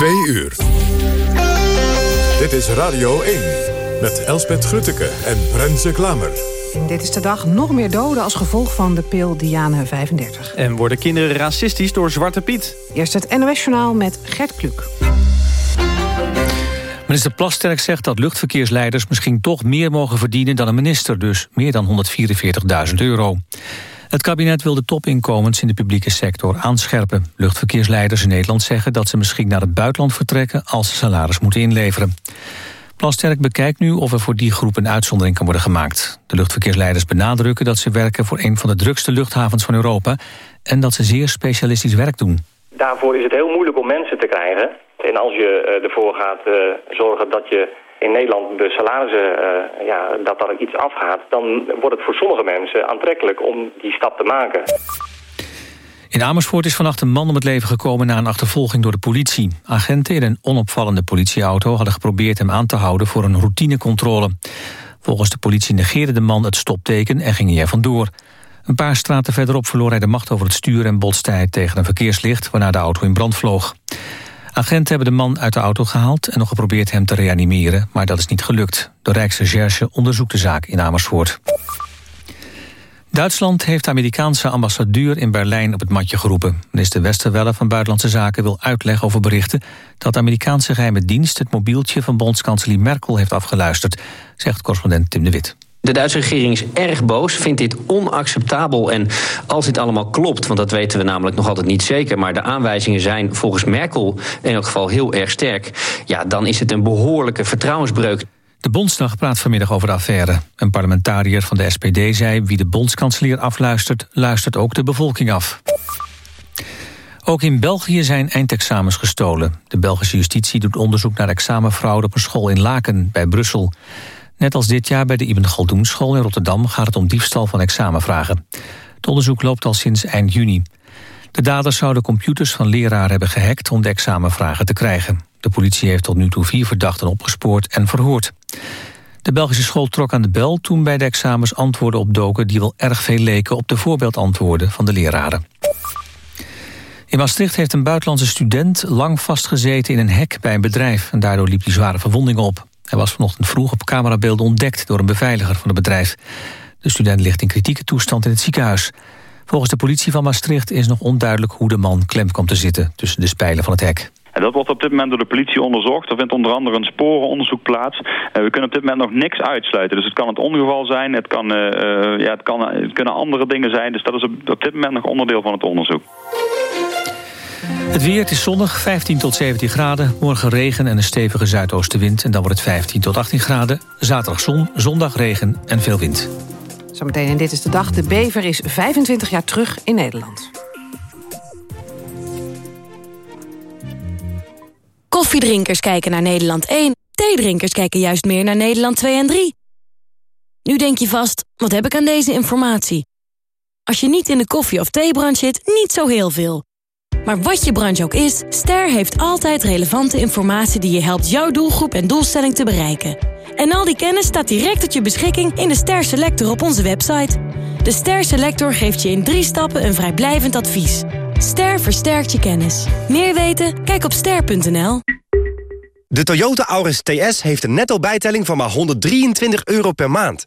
Twee uur. Dit is Radio 1 met Elspet Grutteke en Renze Klamer. Dit is de dag nog meer doden als gevolg van de pil Diane 35. En worden kinderen racistisch door Zwarte Piet? Eerst het NOS-journaal met Gert Kluk. Minister Plasterk zegt dat luchtverkeersleiders misschien toch meer mogen verdienen dan een minister, dus meer dan 144.000 euro. Het kabinet wil de topinkomens in de publieke sector aanscherpen. Luchtverkeersleiders in Nederland zeggen dat ze misschien naar het buitenland vertrekken als ze salaris moeten inleveren. Plasterk bekijkt nu of er voor die groep een uitzondering kan worden gemaakt. De luchtverkeersleiders benadrukken dat ze werken voor een van de drukste luchthavens van Europa en dat ze zeer specialistisch werk doen. Daarvoor is het heel moeilijk om mensen te krijgen. En als je eh, ervoor gaat uh, zorgen dat je in Nederland de salarissen, uh, ja, dat daar iets afgaat... dan wordt het voor sommige mensen aantrekkelijk om die stap te maken. In Amersfoort is vannacht een man om het leven gekomen na een achtervolging door de politie. Agenten in een onopvallende politieauto hadden geprobeerd hem aan te houden voor een routinecontrole. Volgens de politie negeerde de man het stopteken en ging hij vandoor. Een paar straten verderop verloor hij de macht over het stuur en botste hij tegen een verkeerslicht waarna de auto in brand vloog. Agenten hebben de man uit de auto gehaald en nog geprobeerd hem te reanimeren, maar dat is niet gelukt. De Rijksrecherche onderzoekt de zaak in Amersfoort. Duitsland heeft de Amerikaanse ambassadeur in Berlijn op het matje geroepen. Minister Westerwelle van Buitenlandse Zaken wil uitleg over berichten... dat de Amerikaanse geheime dienst het mobieltje van bondskanselier Merkel heeft afgeluisterd... zegt correspondent Tim de Wit. De Duitse regering is erg boos, vindt dit onacceptabel. En als dit allemaal klopt, want dat weten we namelijk nog altijd niet zeker... maar de aanwijzingen zijn volgens Merkel in elk geval heel erg sterk... ja, dan is het een behoorlijke vertrouwensbreuk. De Bondsdag praat vanmiddag over de affaire. Een parlementariër van de SPD zei... wie de bondskanselier afluistert, luistert ook de bevolking af. Ook in België zijn eindexamens gestolen. De Belgische justitie doet onderzoek naar examenfraude op een school in Laken bij Brussel. Net als dit jaar bij de Ibn Galdoen school in Rotterdam... gaat het om diefstal van examenvragen. Het onderzoek loopt al sinds eind juni. De daders zouden computers van leraren hebben gehackt... om de examenvragen te krijgen. De politie heeft tot nu toe vier verdachten opgespoord en verhoord. De Belgische school trok aan de bel toen bij de examens antwoorden opdoken... die wel erg veel leken op de voorbeeldantwoorden van de leraren. In Maastricht heeft een buitenlandse student lang vastgezeten in een hek bij een bedrijf... en daardoor liep hij zware verwondingen op. Hij was vanochtend vroeg op camerabeelden ontdekt door een beveiliger van het bedrijf. De student ligt in kritieke toestand in het ziekenhuis. Volgens de politie van Maastricht is nog onduidelijk hoe de man klem kwam te zitten tussen de spijlen van het hek. En dat wordt op dit moment door de politie onderzocht. Er vindt onder andere een sporenonderzoek plaats. Uh, we kunnen op dit moment nog niks uitsluiten. Dus het kan het ongeval zijn, het, kan, uh, ja, het, kan, het kunnen andere dingen zijn. Dus dat is op, op dit moment nog onderdeel van het onderzoek. Het weer, het is zonnig, 15 tot 17 graden. Morgen regen en een stevige zuidoostenwind. En dan wordt het 15 tot 18 graden. Zaterdag zon, zondag regen en veel wind. Zometeen en dit is de dag. De bever is 25 jaar terug in Nederland. Koffiedrinkers kijken naar Nederland 1. Theedrinkers kijken juist meer naar Nederland 2 en 3. Nu denk je vast, wat heb ik aan deze informatie? Als je niet in de koffie- of theebrand zit, niet zo heel veel. Maar wat je branche ook is, Ster heeft altijd relevante informatie... die je helpt jouw doelgroep en doelstelling te bereiken. En al die kennis staat direct tot je beschikking in de Ster Selector op onze website. De Ster Selector geeft je in drie stappen een vrijblijvend advies. Ster versterkt je kennis. Meer weten? Kijk op ster.nl. De Toyota Auris TS heeft een netto bijtelling van maar 123 euro per maand.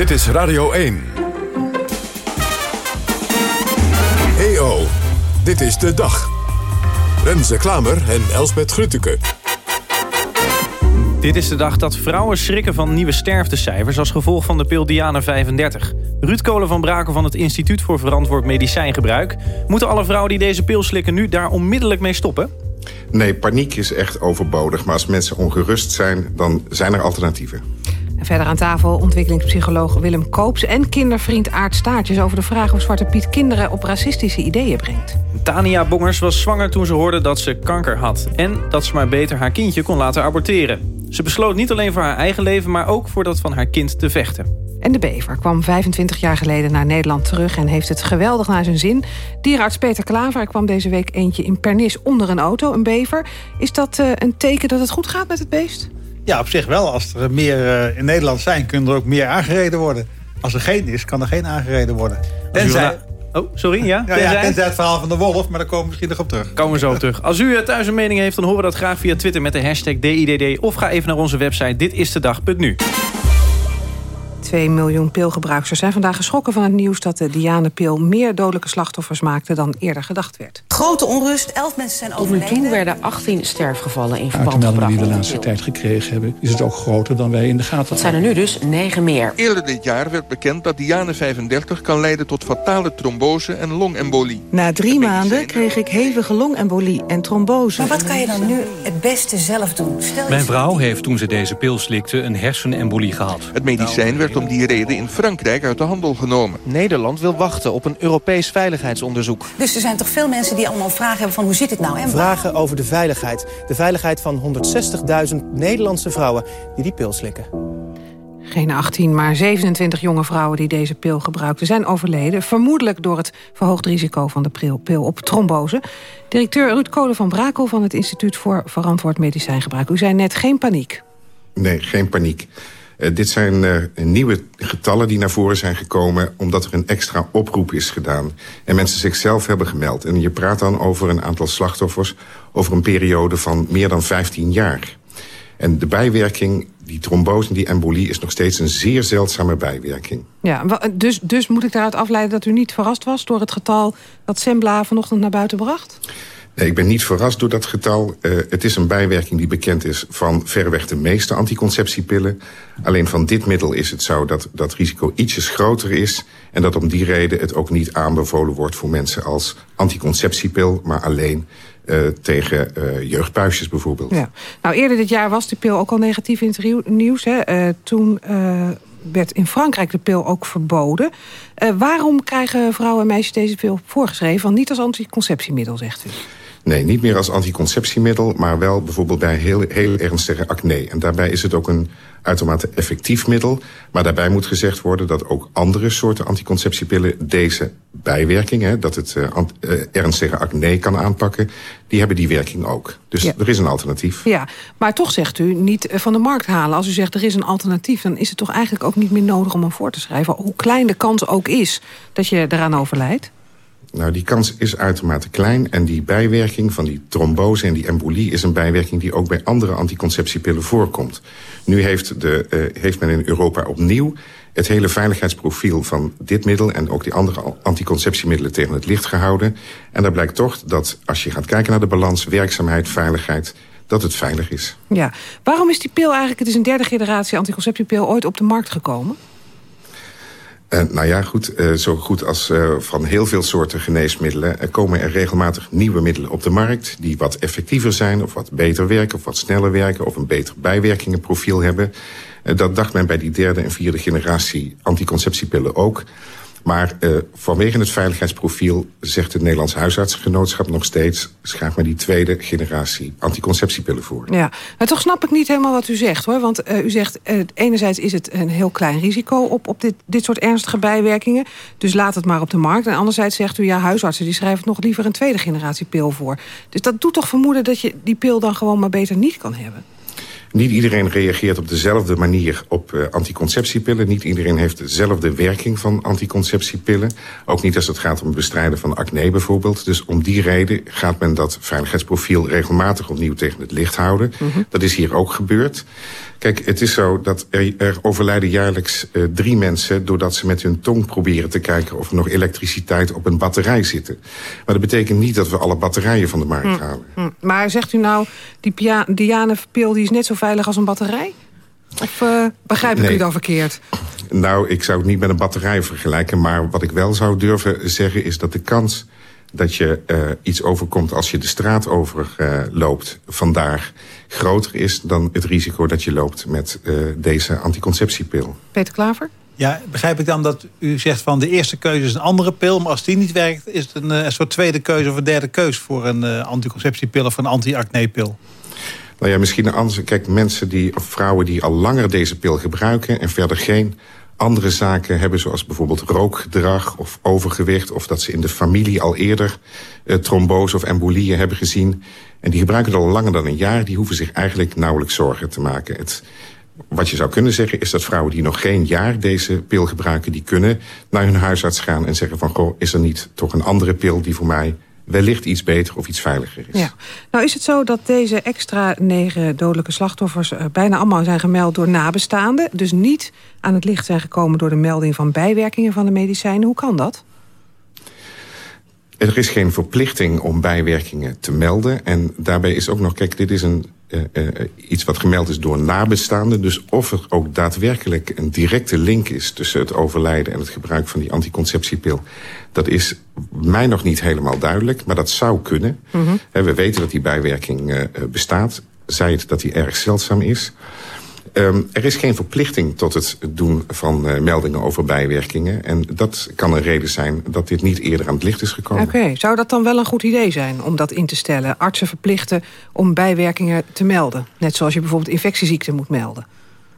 Dit is Radio 1. EO, dit is de dag. Renze Klamer en Elsbet Grutteke. Dit is de dag dat vrouwen schrikken van nieuwe sterftecijfers... als gevolg van de pil Diana 35. Ruud Kolen van Brakel van het Instituut voor Verantwoord Medicijngebruik. Moeten alle vrouwen die deze pil slikken nu daar onmiddellijk mee stoppen? Nee, paniek is echt overbodig. Maar als mensen ongerust zijn, dan zijn er alternatieven. En verder aan tafel ontwikkelingspsycholoog Willem Koops... en kindervriend Aart Staartjes over de vraag of Zwarte Piet kinderen op racistische ideeën brengt. Tania Bongers was zwanger toen ze hoorde dat ze kanker had... en dat ze maar beter haar kindje kon laten aborteren. Ze besloot niet alleen voor haar eigen leven... maar ook voor dat van haar kind te vechten. En de bever kwam 25 jaar geleden naar Nederland terug... en heeft het geweldig naar zijn zin. Dierenarts Peter Klaver kwam deze week eentje in Pernis onder een auto, een bever. Is dat uh, een teken dat het goed gaat met het beest? Ja, op zich wel. Als er meer uh, in Nederland zijn, kunnen er ook meer aangereden worden. Als er geen is, kan er geen aangereden worden. Tenzij... Oh, sorry, ja? Ja, ja, tenzij het verhaal van de wolf, maar daar komen we misschien nog op terug. Komen we zo op terug. Als u thuis een mening heeft, dan horen we dat graag via Twitter met de hashtag DIDD... of ga even naar onze website ditistedag.nu. 2 miljoen pilgebruikers zijn vandaag geschrokken van het nieuws... dat de Diane-pil meer dodelijke slachtoffers maakte dan eerder gedacht werd. Grote onrust, 11 mensen zijn overleden. Tot nu toe werden 18 sterfgevallen in verband gebracht. Uit de die we de laatste tijd gekregen hebben... is het ook groter dan wij in de gaten hadden. Het zijn er nu dus 9 meer. Eerder dit jaar werd bekend dat Diane 35 kan leiden tot fatale trombose en longembolie. Na drie maanden kreeg ik hevige longembolie en trombose. Maar wat kan je dan nu het beste zelf doen? Stel Mijn vrouw heeft toen ze deze pil slikte een hersenembolie gehad. Het medicijn werd om die reden in Frankrijk uit de handel genomen. Nederland wil wachten op een Europees veiligheidsonderzoek. Dus er zijn toch veel mensen die allemaal vragen hebben van hoe zit het nou? En vragen over de veiligheid. De veiligheid van 160.000 Nederlandse vrouwen die die pil slikken. Geen 18, maar 27 jonge vrouwen die deze pil gebruikten zijn overleden. Vermoedelijk door het verhoogd risico van de pil op trombose. Directeur Ruud Kolen van Brakel van het Instituut voor Verantwoord Medicijngebruik. U zei net geen paniek. Nee, geen paniek. Uh, dit zijn uh, nieuwe getallen die naar voren zijn gekomen... omdat er een extra oproep is gedaan. En mensen zichzelf hebben gemeld. En je praat dan over een aantal slachtoffers... over een periode van meer dan 15 jaar. En de bijwerking, die trombose en die embolie... is nog steeds een zeer zeldzame bijwerking. Ja, dus, dus moet ik daaruit afleiden dat u niet verrast was... door het getal dat Sembla vanochtend naar buiten bracht? Nee, ik ben niet verrast door dat getal. Uh, het is een bijwerking die bekend is van verreweg de meeste anticonceptiepillen. Alleen van dit middel is het zo dat dat risico ietsjes groter is... en dat om die reden het ook niet aanbevolen wordt voor mensen als anticonceptiepil... maar alleen uh, tegen uh, bijvoorbeeld. Ja. Nou, eerder dit jaar was de pil ook al negatief in het nieuws. Hè? Toen werd in Frankrijk de pil ook verboden. waarom krijgen vrouwen en meisjes deze pil voorgeschreven... want niet als anticonceptiemiddel, zegt u? Nee, niet meer als anticonceptiemiddel, maar wel bijvoorbeeld bij heel, heel ernstige acne. En daarbij is het ook een uitermate effectief middel. Maar daarbij moet gezegd worden dat ook andere soorten anticonceptiepillen... deze bijwerking, hè, dat het uh, ernstige acne kan aanpakken... die hebben die werking ook. Dus ja. er is een alternatief. Ja, maar toch zegt u niet van de markt halen. Als u zegt er is een alternatief, dan is het toch eigenlijk ook niet meer nodig om hem voor te schrijven. Hoe klein de kans ook is dat je eraan overlijdt. Nou, die kans is uitermate klein. En die bijwerking van die trombose en die embolie... is een bijwerking die ook bij andere anticonceptiepillen voorkomt. Nu heeft, de, uh, heeft men in Europa opnieuw het hele veiligheidsprofiel van dit middel... en ook die andere anticonceptiemiddelen tegen het licht gehouden. En daar blijkt toch dat als je gaat kijken naar de balans... werkzaamheid, veiligheid, dat het veilig is. Ja. Waarom is die pil eigenlijk, het is een derde generatie anticonceptiepil... ooit op de markt gekomen? Uh, nou ja, goed, uh, zo goed als uh, van heel veel soorten geneesmiddelen... komen er regelmatig nieuwe middelen op de markt... die wat effectiever zijn of wat beter werken of wat sneller werken... of een beter bijwerkingenprofiel hebben. dat dacht men bij die derde en vierde generatie anticonceptiepillen ook... Maar uh, vanwege het veiligheidsprofiel zegt het Nederlands huisartsgenootschap nog steeds... schrijf maar die tweede generatie anticonceptiepillen voor. Ja, maar toch snap ik niet helemaal wat u zegt hoor. Want uh, u zegt, uh, enerzijds is het een heel klein risico op, op dit, dit soort ernstige bijwerkingen. Dus laat het maar op de markt. En anderzijds zegt u, ja, huisartsen die schrijven nog liever een tweede generatie pil voor. Dus dat doet toch vermoeden dat je die pil dan gewoon maar beter niet kan hebben? Niet iedereen reageert op dezelfde manier op uh, anticonceptiepillen. Niet iedereen heeft dezelfde werking van anticonceptiepillen. Ook niet als het gaat om het bestrijden van acne bijvoorbeeld. Dus om die reden gaat men dat veiligheidsprofiel regelmatig opnieuw tegen het licht houden. Mm -hmm. Dat is hier ook gebeurd. Kijk, het is zo dat er, er overlijden jaarlijks uh, drie mensen... doordat ze met hun tong proberen te kijken of er nog elektriciteit op een batterij zitten. Maar dat betekent niet dat we alle batterijen van de markt mm, halen. Mm. Maar zegt u nou, die Diane-pil die is net zo veilig als een batterij? Of uh, begrijp ik Nee. u dan verkeerd? Nou, ik zou het niet met een batterij vergelijken. Maar wat ik wel zou durven zeggen is dat de kans dat je uh, iets overkomt als je de straat over uh, loopt vandaag groter is dan het risico dat je loopt met uh, deze anticonceptiepil. Peter Klaver? Ja, begrijp ik dan dat u zegt van de eerste keuze is een andere pil... maar als die niet werkt, is het een, een soort tweede keuze of een derde keuze... voor een uh, anticonceptiepil of een anti-acne-pil? Nou ja, misschien een andere... Kijk, mensen die, of vrouwen die al langer deze pil gebruiken... en verder geen andere zaken hebben, zoals bijvoorbeeld rookgedrag of overgewicht... of dat ze in de familie al eerder uh, trombose of embolieën hebben gezien... en die gebruiken het al langer dan een jaar... die hoeven zich eigenlijk nauwelijks zorgen te maken. Het, wat je zou kunnen zeggen is dat vrouwen die nog geen jaar deze pil gebruiken... die kunnen naar hun huisarts gaan en zeggen van... goh, is er niet toch een andere pil die voor mij wellicht iets beter of iets veiliger is. Ja. Nou is het zo dat deze extra negen dodelijke slachtoffers... Uh, bijna allemaal zijn gemeld door nabestaanden. Dus niet aan het licht zijn gekomen door de melding van bijwerkingen van de medicijnen. Hoe kan dat? Er is geen verplichting om bijwerkingen te melden. En daarbij is ook nog, kijk, dit is een, uh, uh, iets wat gemeld is door nabestaanden. Dus of er ook daadwerkelijk een directe link is tussen het overlijden en het gebruik van die anticonceptiepil. Dat is mij nog niet helemaal duidelijk, maar dat zou kunnen. Mm -hmm. We weten dat die bijwerking uh, bestaat. Zij het dat die erg zeldzaam is. Um, er is geen verplichting tot het doen van uh, meldingen over bijwerkingen. En dat kan een reden zijn dat dit niet eerder aan het licht is gekomen. Oké, okay. zou dat dan wel een goed idee zijn om dat in te stellen? Artsen verplichten om bijwerkingen te melden. Net zoals je bijvoorbeeld infectieziekten moet melden.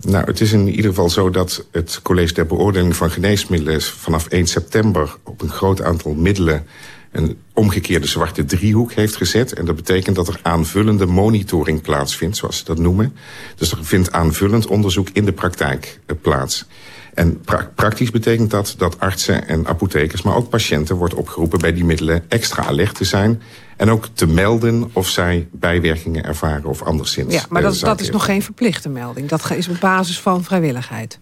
Nou, het is in ieder geval zo dat het College ter Beoordeling van Geneesmiddelen... vanaf 1 september op een groot aantal middelen een omgekeerde zwarte driehoek heeft gezet. En dat betekent dat er aanvullende monitoring plaatsvindt, zoals ze dat noemen. Dus er vindt aanvullend onderzoek in de praktijk plaats. En pra praktisch betekent dat dat artsen en apothekers, maar ook patiënten... wordt opgeroepen bij die middelen extra alert te zijn... en ook te melden of zij bijwerkingen ervaren of anderszins. Ja, maar dat, dat is nog geen verplichte melding. Dat is op basis van vrijwilligheid.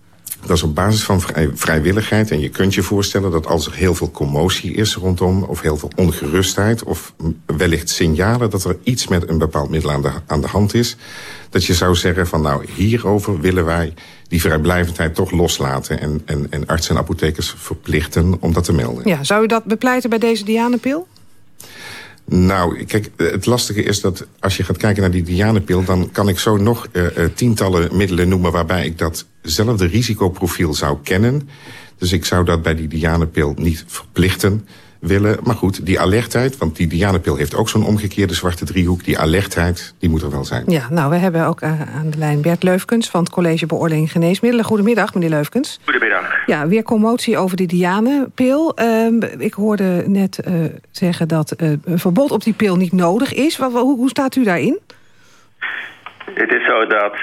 Dat is op basis van vrij, vrijwilligheid. En je kunt je voorstellen dat als er heel veel commotie is rondom... of heel veel ongerustheid of wellicht signalen... dat er iets met een bepaald middel aan de, aan de hand is... dat je zou zeggen van nou, hierover willen wij die vrijblijvendheid toch loslaten... en, en, en artsen en apothekers verplichten om dat te melden. Ja, zou u dat bepleiten bij deze Dianepil? Nou, kijk, het lastige is dat als je gaat kijken naar die Dianepil... dan kan ik zo nog uh, uh, tientallen middelen noemen... waarbij ik datzelfde risicoprofiel zou kennen. Dus ik zou dat bij die Dianepil niet verplichten willen. Maar goed, die alertheid, want die Dianepil heeft ook zo'n omgekeerde zwarte driehoek. Die alertheid, die moet er wel zijn. Ja, nou, we hebben ook uh, aan de lijn Bert Leufkens... van het College Beoordeling Geneesmiddelen. Goedemiddag, meneer Leufkens. Goedemiddag. Ja, weer commotie over die Dianepil. Uh, ik hoorde net uh, zeggen dat uh, een verbod op die pil niet nodig is. Wat, hoe, hoe staat u daarin? Het is zo dat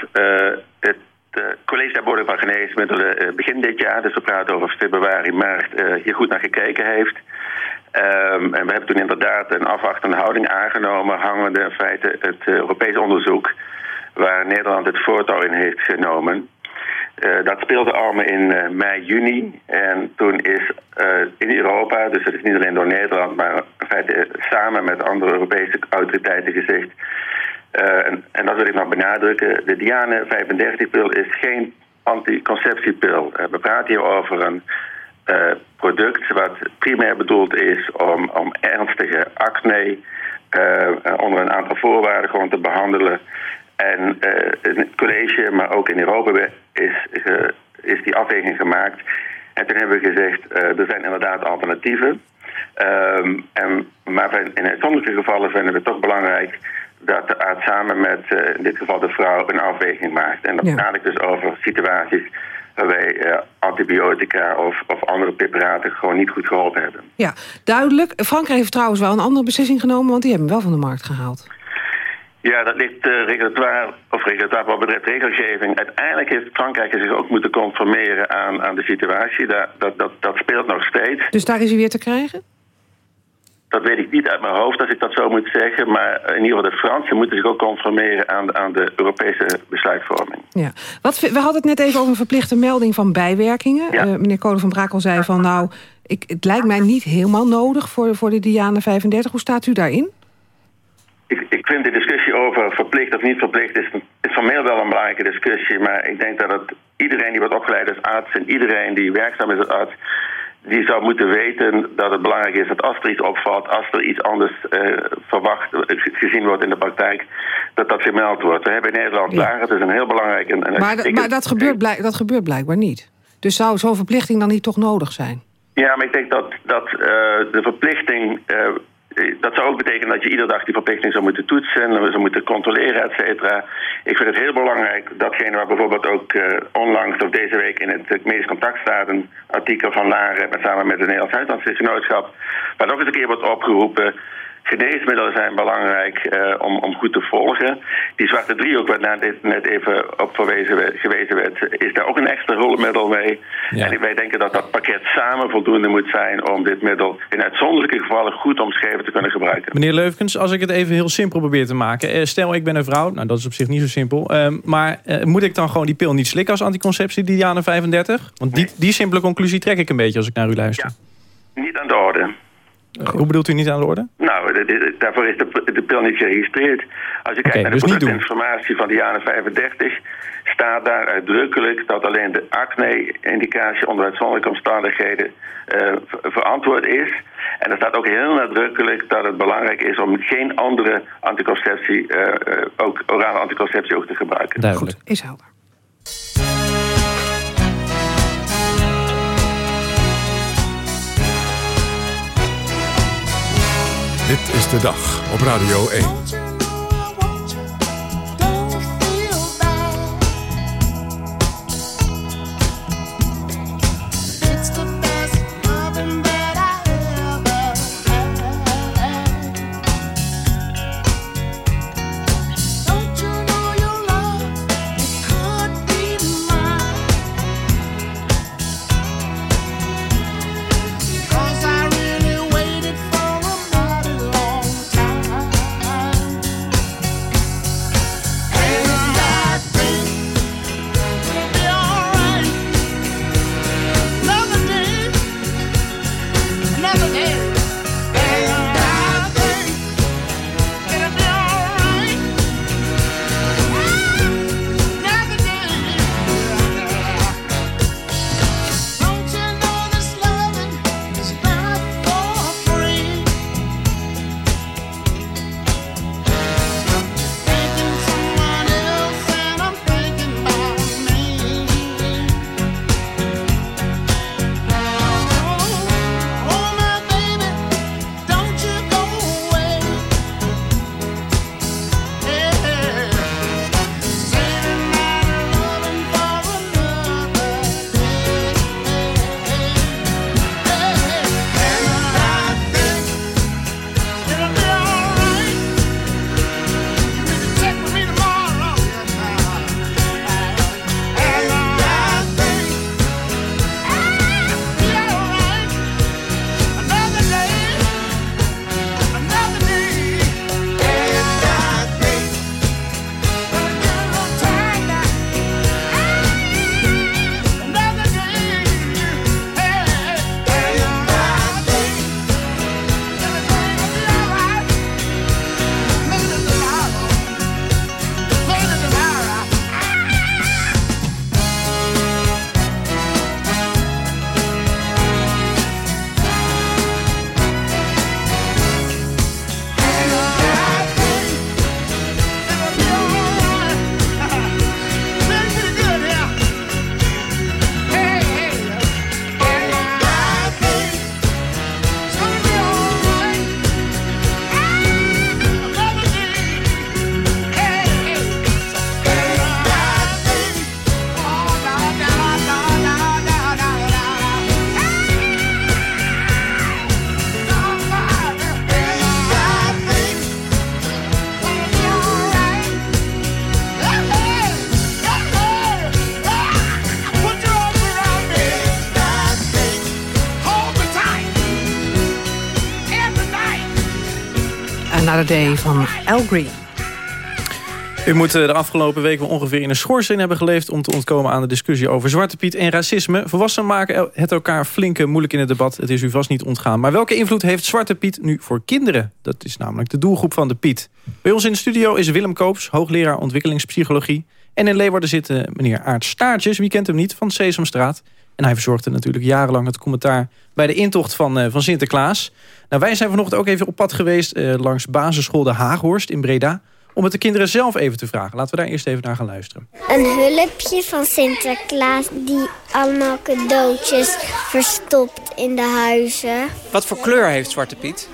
het de College der Beoordeling van Geneesmiddelen begin dit jaar... dus we praten over februari, maart, hier goed naar gekeken heeft... Um, en we hebben toen inderdaad een afwachtende houding aangenomen... hangende in feite het Europees onderzoek... waar Nederland het voortouw in heeft genomen. Dat speelde allemaal in mei, juni. En toen is in Europa, dus het is niet alleen door Nederland... maar in feite samen met andere Europese autoriteiten gezegd... En, en, dat wil ik nog benadrukken... de Diane 35-pil is geen anticonceptiepil. we praten hier over een... Uh, product wat primair bedoeld is om, om ernstige acne onder een aantal voorwaarden gewoon te behandelen. En in het college, maar ook in Europa is, is die afweging gemaakt. En toen hebben we gezegd, er zijn inderdaad alternatieven. Um, en, maar in uitzonderlijke gevallen vinden we het toch belangrijk dat de arts samen met in dit geval de vrouw een afweging maakt. En dat ja. ik dus over situaties waarbij uh, antibiotica of, of andere preparaten gewoon niet goed geholpen hebben. Ja, duidelijk. Frankrijk heeft trouwens wel een andere beslissing genomen... want die hebben hem wel van de markt gehaald. Ja, dat ligt uh, regulatoire, of regulatoire wat betreft regelgeving. Uiteindelijk heeft Frankrijk zich ook moeten conformeren aan, aan de situatie. Dat, dat, dat, dat speelt nog steeds. Dus daar is hij weer te krijgen? Dat weet ik niet uit mijn hoofd als ik dat zo moet zeggen. Maar in ieder geval de Fransen moeten zich ook conformeren aan de, aan de Europese besluitvorming. Ja. Wat, we hadden het net even over een verplichte melding van bijwerkingen. Ja. Uh, meneer Kolen van Brakel zei van nou, ik, het lijkt mij niet helemaal nodig voor, voor de Diane 35. Hoe staat u daarin? Ik, ik vind de discussie over verplicht of niet verplicht is, is formeel wel een belangrijke discussie. Maar ik denk dat het iedereen die wordt opgeleid als arts en iedereen die werkzaam is als arts, die zou moeten weten dat het belangrijk is dat als er iets opvalt, als er iets anders uh, verwacht, gezien wordt in de praktijk, dat dat gemeld wordt. We hebben in Nederland ja. daar, het is een heel belangrijk... En, en maar, maar dat, gebeurt blijk, dat gebeurt blijkbaar niet. Dus zou zo'n verplichting dan niet toch nodig zijn? Ja, maar ik denk dat, dat uh, de verplichting... Uh, dat zou ook betekenen dat je iedere dag die verplichting zou moeten toetsen... zou moeten controleren, et cetera. Ik vind het heel belangrijk, datgene waar bijvoorbeeld ook uh, onlangs of deze week... in het medisch contact staat, een artikel van Laren... samen met het Nederlands Huisartsgenootschap... waar nog eens een keer wordt opgeroepen Geneesmiddelen zijn belangrijk uh, om, om goed te volgen. Die zwarte driehoek waar net, net even op verwezen, gewezen werd, is daar ook een extra rolmiddel mee. Ja. En wij denken dat dat pakket samen voldoende moet zijn om dit middel in uitzonderlijke gevallen goed omschreven te kunnen gebruiken. Meneer Leufkens, als ik het even heel simpel probeer te maken. Eh, stel ik ben een vrouw, nou dat is op zich niet zo simpel. Uh, maar uh, moet ik dan gewoon die pil niet slikken als anticonceptie, Diana 35? Want die, die simpele conclusie trek ik een beetje als ik naar u luister. Ja, niet aan de orde. Hoe bedoelt u niet aan de orde? Nou, de, de, daarvoor is de, de pil niet geregistreerd. Als je kijkt okay, naar de dus productinformatie van de jaren 35... staat daar uitdrukkelijk dat alleen de acne-indicatie onder uitzonderlijke omstandigheden uh, verantwoord is. En er staat ook heel nadrukkelijk dat het belangrijk is om geen andere anticonceptie, uh, uh, ook orale anticonceptie ook te gebruiken. Duidelijk. Goed, is helder. Dit is de dag op Radio 1. Day van Al Green. U moet eh, de afgelopen weken wel ongeveer in een schoorsteen hebben geleefd... om te ontkomen aan de discussie over Zwarte Piet en racisme. Volwassenen maken het elkaar flink moeilijk in het debat. Het is u vast niet ontgaan. Maar welke invloed heeft Zwarte Piet nu voor kinderen? Dat is namelijk de doelgroep van de Piet. Bij ons in de studio is Willem Koops, hoogleraar ontwikkelingspsychologie. En in Leeuwarden zit eh, meneer Aart Staartjes, wie kent hem niet, van Sesamstraat. En hij verzorgde natuurlijk jarenlang het commentaar... bij de intocht van, uh, van Sinterklaas. Nou, wij zijn vanochtend ook even op pad geweest... Uh, langs basisschool De Haaghorst in Breda om het de kinderen zelf even te vragen. Laten we daar eerst even naar gaan luisteren. Een hulpje van Sinterklaas die allemaal cadeautjes verstopt in de huizen. Wat voor kleur heeft Zwarte Piet?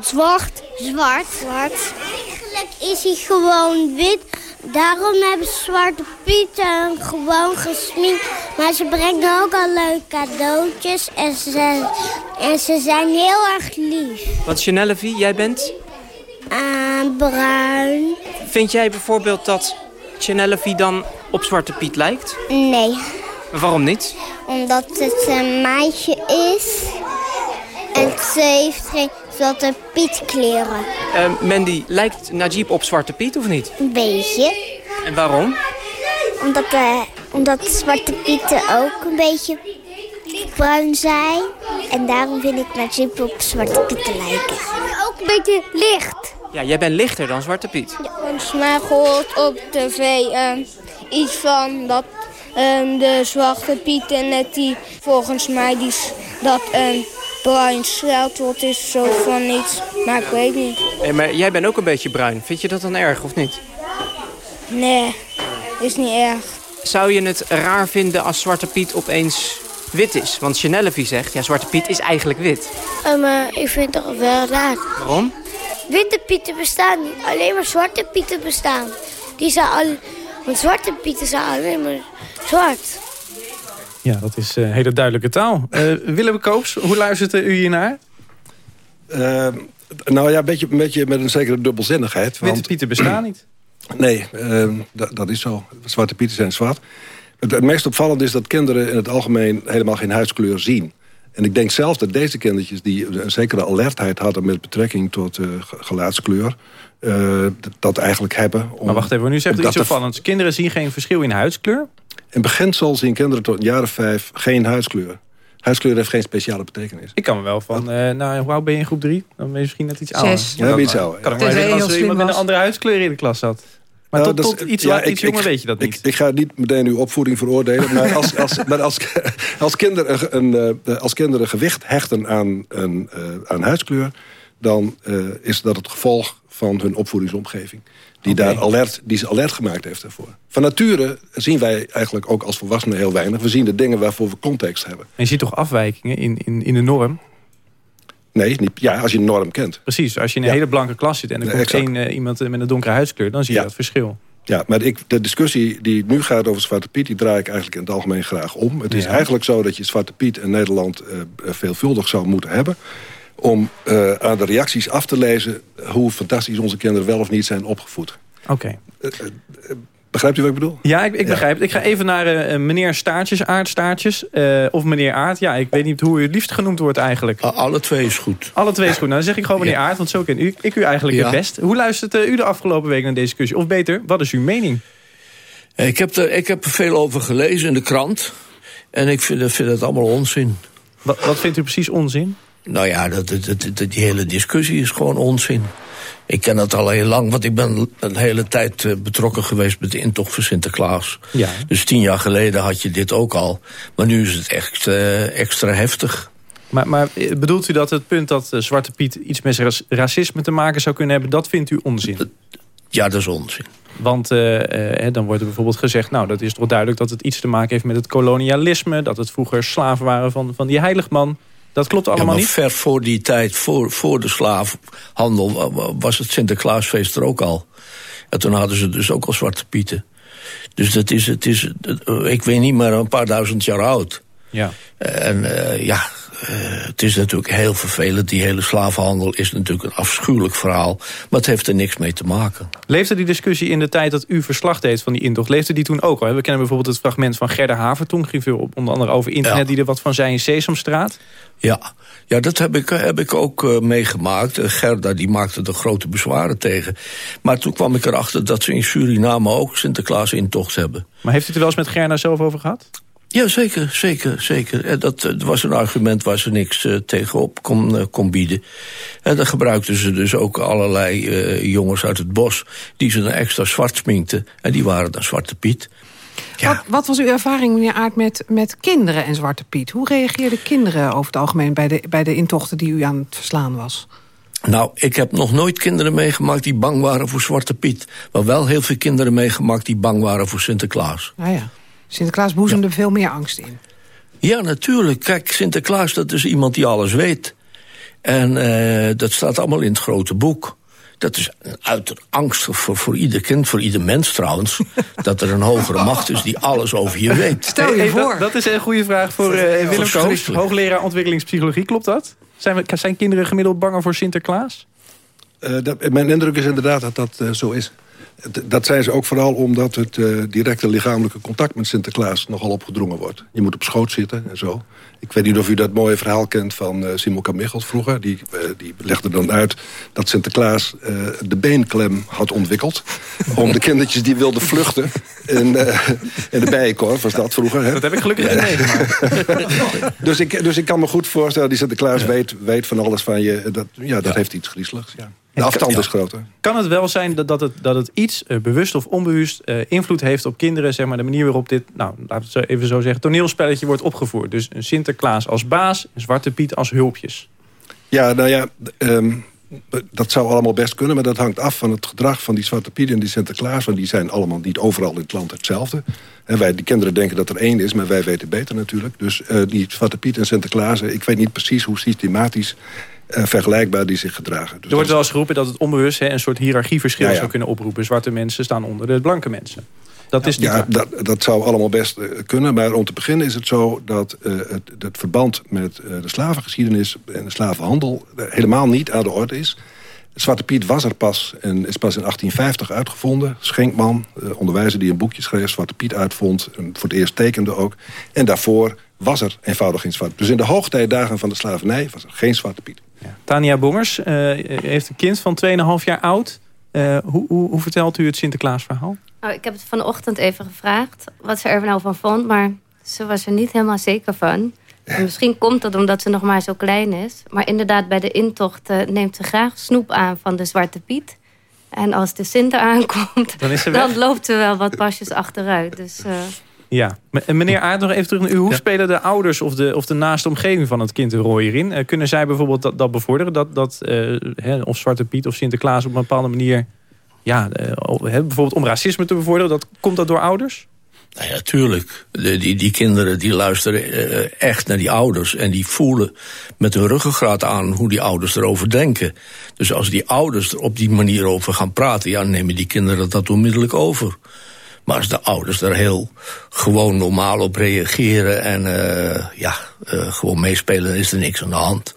Zwart. Zwart. Zwart. Eigenlijk is hij gewoon wit. Daarom hebben Zwarte Pieten gewoon gesminkt. Maar ze brengen ook al leuke cadeautjes. En ze, en ze zijn heel erg lief. Wat is Janelle Jij bent? Uh, bruin. Vind jij bijvoorbeeld dat Chanellevi dan op Zwarte Piet lijkt? Nee. Waarom niet? Omdat het een meisje is. En ze heeft geen Zwarte Piet kleren. Uh, Mandy, lijkt Najib op Zwarte Piet of niet? Een beetje. En waarom? Omdat, uh, omdat Zwarte Pieten ook een beetje bruin zijn. En daarom vind ik Najib op Zwarte Piet lijken. Ook een beetje licht. Ja, jij bent lichter dan Zwarte Piet. Ja, volgens mij gehoord op tv uh, iets van dat um, de Zwarte Pieten net die volgens mij die, dat een bruin scheldwoord is zo van iets. Maar ik weet niet. Hey, maar jij bent ook een beetje bruin. Vind je dat dan erg of niet? Nee, is niet erg. Zou je het raar vinden als Zwarte Piet opeens wit is? Want Chanellevi zegt, ja, Zwarte Piet is eigenlijk wit. Um, uh, ik vind het toch wel raar. Waarom? Witte pieten bestaan niet. Alleen maar zwarte pieten bestaan. Die zijn al... Want zwarte pieten zijn alleen maar zwart. Ja, dat is uh, hele duidelijke taal. Uh, Willem Koops, hoe luistert u hiernaar? Uh, nou ja, een beetje, een beetje met een zekere dubbelzinnigheid. Witte want... pieten bestaan niet. Nee, dat is zo. Zwarte pieten zijn zwart. Het, het meest opvallende is dat kinderen in het algemeen helemaal geen huidskleur zien. En ik denk zelf dat deze kindertjes die een zekere alertheid hadden... met betrekking tot uh, gelaatskleur, uh, dat eigenlijk hebben. Om, maar wacht even, nu zegt u iets opvallends. Kinderen zien geen verschil in huidskleur? In beginsel zien kinderen tot een jaar of vijf geen huidskleur. Huidskleur heeft geen speciale betekenis. Ik kan me wel van, uh, nou, hoe oud ben je in groep drie? Dan ben je misschien net iets ouder. Zes. Ja, dan iets ouder. Kan ik maar als er iemand met een andere huidskleur in de klas zat. Maar nou, tot, tot iets, ja, iets jonger weet je dat niet. Ik, ik, ga niet meteen uw opvoeding veroordelen. Maar als, als, maar als, als, kinderen een, als kinderen gewicht hechten aan, een, aan huidskleur... dan uh, is dat het gevolg van hun opvoedingsomgeving. Die, okay. daar alert, die ze alert gemaakt heeft daarvoor. Van nature zien wij eigenlijk ook als volwassenen heel weinig. We zien de dingen waarvoor we context hebben. En je ziet toch afwijkingen in, in, in de norm? Nee, niet, ja, als je een norm kent. Precies, als je in een ja. hele blanke klas zit... en er komt één uh, iemand met een donkere huidskleur... dan zie je ja. dat verschil. Ja, maar ik, de discussie die nu gaat over Zwarte Piet... die draai ik eigenlijk in het algemeen graag om. Het is eigenlijk zo dat je Zwarte Piet in Nederland uh, veelvuldig zou moeten hebben... om uh, aan de reacties af te lezen... hoe fantastisch onze kinderen wel of niet zijn opgevoed. Oké. Okay. Begrijpt u wat ik bedoel? Ja, ik, ik begrijp het. Ik ga even naar uh, meneer Staartjes, Aardstaartjes. Uh, of meneer Aard. Ja, ik weet niet hoe u het liefst genoemd wordt eigenlijk. Alle twee is goed. Alle twee is goed. Nou, dan zeg ik gewoon meneer ja. Aard, want zo ken u, ik u eigenlijk ja. het best. Hoe luistert uh, u de afgelopen week naar deze discussie? Of beter, wat is uw mening? Ik heb er, ik heb er veel over gelezen in de krant. En ik vind, vind het allemaal onzin. Wat, wat vindt u precies onzin? Nou ja, dat, dat, dat, die hele discussie is gewoon onzin. Ik ken het al heel lang, want ik ben een hele tijd uh, betrokken geweest met de intocht voor Sinterklaas. Ja. Dus tien jaar geleden had je dit ook al. Maar nu is het echt uh, extra heftig. Maar, maar, bedoelt u dat het punt dat uh, Zwarte Piet iets met racisme te maken zou kunnen hebben, dat vindt u onzin? Ja, dat is onzin. Want dan wordt er bijvoorbeeld gezegd, nou dat is toch duidelijk dat het iets te maken heeft met het kolonialisme. Dat het vroeger slaven waren van, van die heiligman. Dat klopt allemaal ja, maar niet? ver voor die tijd, voor, voor de slaafhandel, was het Sinterklaasfeest er ook al. En toen hadden ze dus ook al Zwarte Pieten. Dus dat is, het is, ik weet niet, maar een paar duizend jaar oud. Ja. En uh, ja, het is natuurlijk heel vervelend. Die hele slavenhandel is natuurlijk een afschuwelijk verhaal. Maar het heeft er niks mee te maken. Leefde die discussie in de tijd dat u verslag deed van die intocht... leefde die toen ook al? We kennen bijvoorbeeld het fragment van Gerda Havertong... ging veel op, onder andere over internet die er wat van zei in Sesamstraat. Ja, ja dat heb ik, heb ik ook uh, meegemaakt. Gerda die maakte er grote bezwaren tegen. Maar toen kwam ik erachter dat ze in Suriname ook Sinterklaas-intocht hebben. Maar heeft u het er wel eens met Gerda zelf over gehad? Ja, zeker, zeker, zeker. En dat, dat was een argument waar ze niks uh, tegenop kon, uh, kon bieden. En dan gebruikten ze dus ook allerlei uh, jongens uit het bos... die ze dan extra zwart sminkten. En die waren dan Zwarte Piet. Ja. Wat, wat, was uw ervaring, meneer Aert, met, met kinderen en Zwarte Piet? Hoe reageerden kinderen over het algemeen bij de, bij de intochten die u aan het verslaan was? Nou, ik heb nog nooit kinderen meegemaakt die bang waren voor Zwarte Piet. Maar wel heel veel kinderen meegemaakt die bang waren voor Sinterklaas. Ah ja. Sinterklaas boezemde ja. veel meer angst in. Ja, natuurlijk. Kijk, Sinterklaas dat is iemand die alles weet. En uh, dat staat allemaal in het grote boek. Dat is uit angst voor, voor ieder kind, voor ieder mens trouwens... dat er een hogere macht is die alles over je weet. Stel je voor. Dat, dat, is een goede vraag voor uh, Willem Koos, hoogleraar ontwikkelingspsychologie. Klopt dat? Zijn, zijn kinderen gemiddeld banger voor Sinterklaas? Uh, dat, mijn indruk is inderdaad dat dat uh, zo is. Dat zijn ze ook vooral omdat het uh, directe lichamelijke contact met Sinterklaas nogal opgedrongen wordt. Je moet op schoot zitten en zo. Ik weet niet of u dat mooie verhaal kent van uh, Simon Kamichelt vroeger. Die, uh, die legde dan uit dat Sinterklaas de beenklem had ontwikkeld... om de kindertjes die wilden vluchten in, in de bijenkorf, was dat vroeger. Hè? Dat heb ik gelukkig niet meegemaakt. dus, ik, dus ik kan me goed voorstellen, die Sinterklaas weet, weet van alles van je. Dat, ja, dat ja. heeft iets griezeligs, ja. De afstand is groter. Kan het wel zijn dat, dat, het, dat het iets, uh, bewust of onbewust, uh, invloed heeft op kinderen? Zeg maar, de manier waarop dit, nou, laten we het even zo zeggen, toneelspelletje wordt opgevoerd. Dus een Sinterklaas als baas, een Zwarte Piet als hulpjes. Ja, nou ja, um, dat zou allemaal best kunnen. Maar dat hangt af van het gedrag van die Zwarte Piet en die Sinterklaas. Want die zijn allemaal niet overal in het land hetzelfde. En wij, die kinderen denken dat er één is, maar wij weten beter natuurlijk. Dus uh, die Zwarte Piet en Sinterklaas, ik weet niet precies hoe systematisch uh, vergelijkbaar die zich gedragen. Dus er wordt wel eens geroepen dat het onbewust hè, een soort hiërarchieverschil ja, ja. zou kunnen oproepen. Zwarte mensen staan onder de blanke mensen. Dat is niet ja, dat, dat zou allemaal best uh, kunnen. Maar om te beginnen is het zo dat uh, het, het, verband met de slavengeschiedenis en de slavenhandel helemaal niet aan de orde is. Zwarte Piet was er pas en is pas in 1850 uitgevonden. Schenkman, onderwijzer die een boekje schreef, Zwarte Piet uitvond. En voor het eerst tekende ook. En daarvoor was er eenvoudig geen Zwarte Piet. Dus in de hoogtijdagen van de slavernij was er geen Zwarte Piet. Ja. Tania Bongers uh, heeft een kind van 2,5 jaar oud. Uh, hoe, hoe, hoe, vertelt u het Sinterklaasverhaal? Oh, ik heb het vanochtend even gevraagd wat ze er nou van vond. Maar ze was er niet helemaal zeker van. En misschien komt dat omdat ze nog maar zo klein is. Maar inderdaad, bij de intocht uh, neemt ze graag snoep aan van de Zwarte Piet. En als de Sinter aankomt, dan, dan loopt ze wel wat pasjes achteruit. Dus... Ja, meneer Aard, nog even terug naar u. Hoe ja. spelen de ouders of de, of de naaste omgeving van het kind een rol hierin? Uh, kunnen zij bijvoorbeeld dat, dat bevorderen? Dat, dat uh, hè, of Zwarte Piet of Sinterklaas op een bepaalde manier... Ja, uh, hè, bijvoorbeeld om racisme te bevorderen, dat, komt dat door ouders? Nou ja, tuurlijk. De, die, die kinderen die luisteren echt naar die ouders. En die voelen met hun ruggengraat aan hoe die ouders erover denken. Dus als die ouders er op die manier over gaan praten... ja, nemen die kinderen dat onmiddellijk over. Maar als de ouders daar heel gewoon normaal op reageren... en uh, ja, uh, gewoon meespelen, is er niks aan de hand.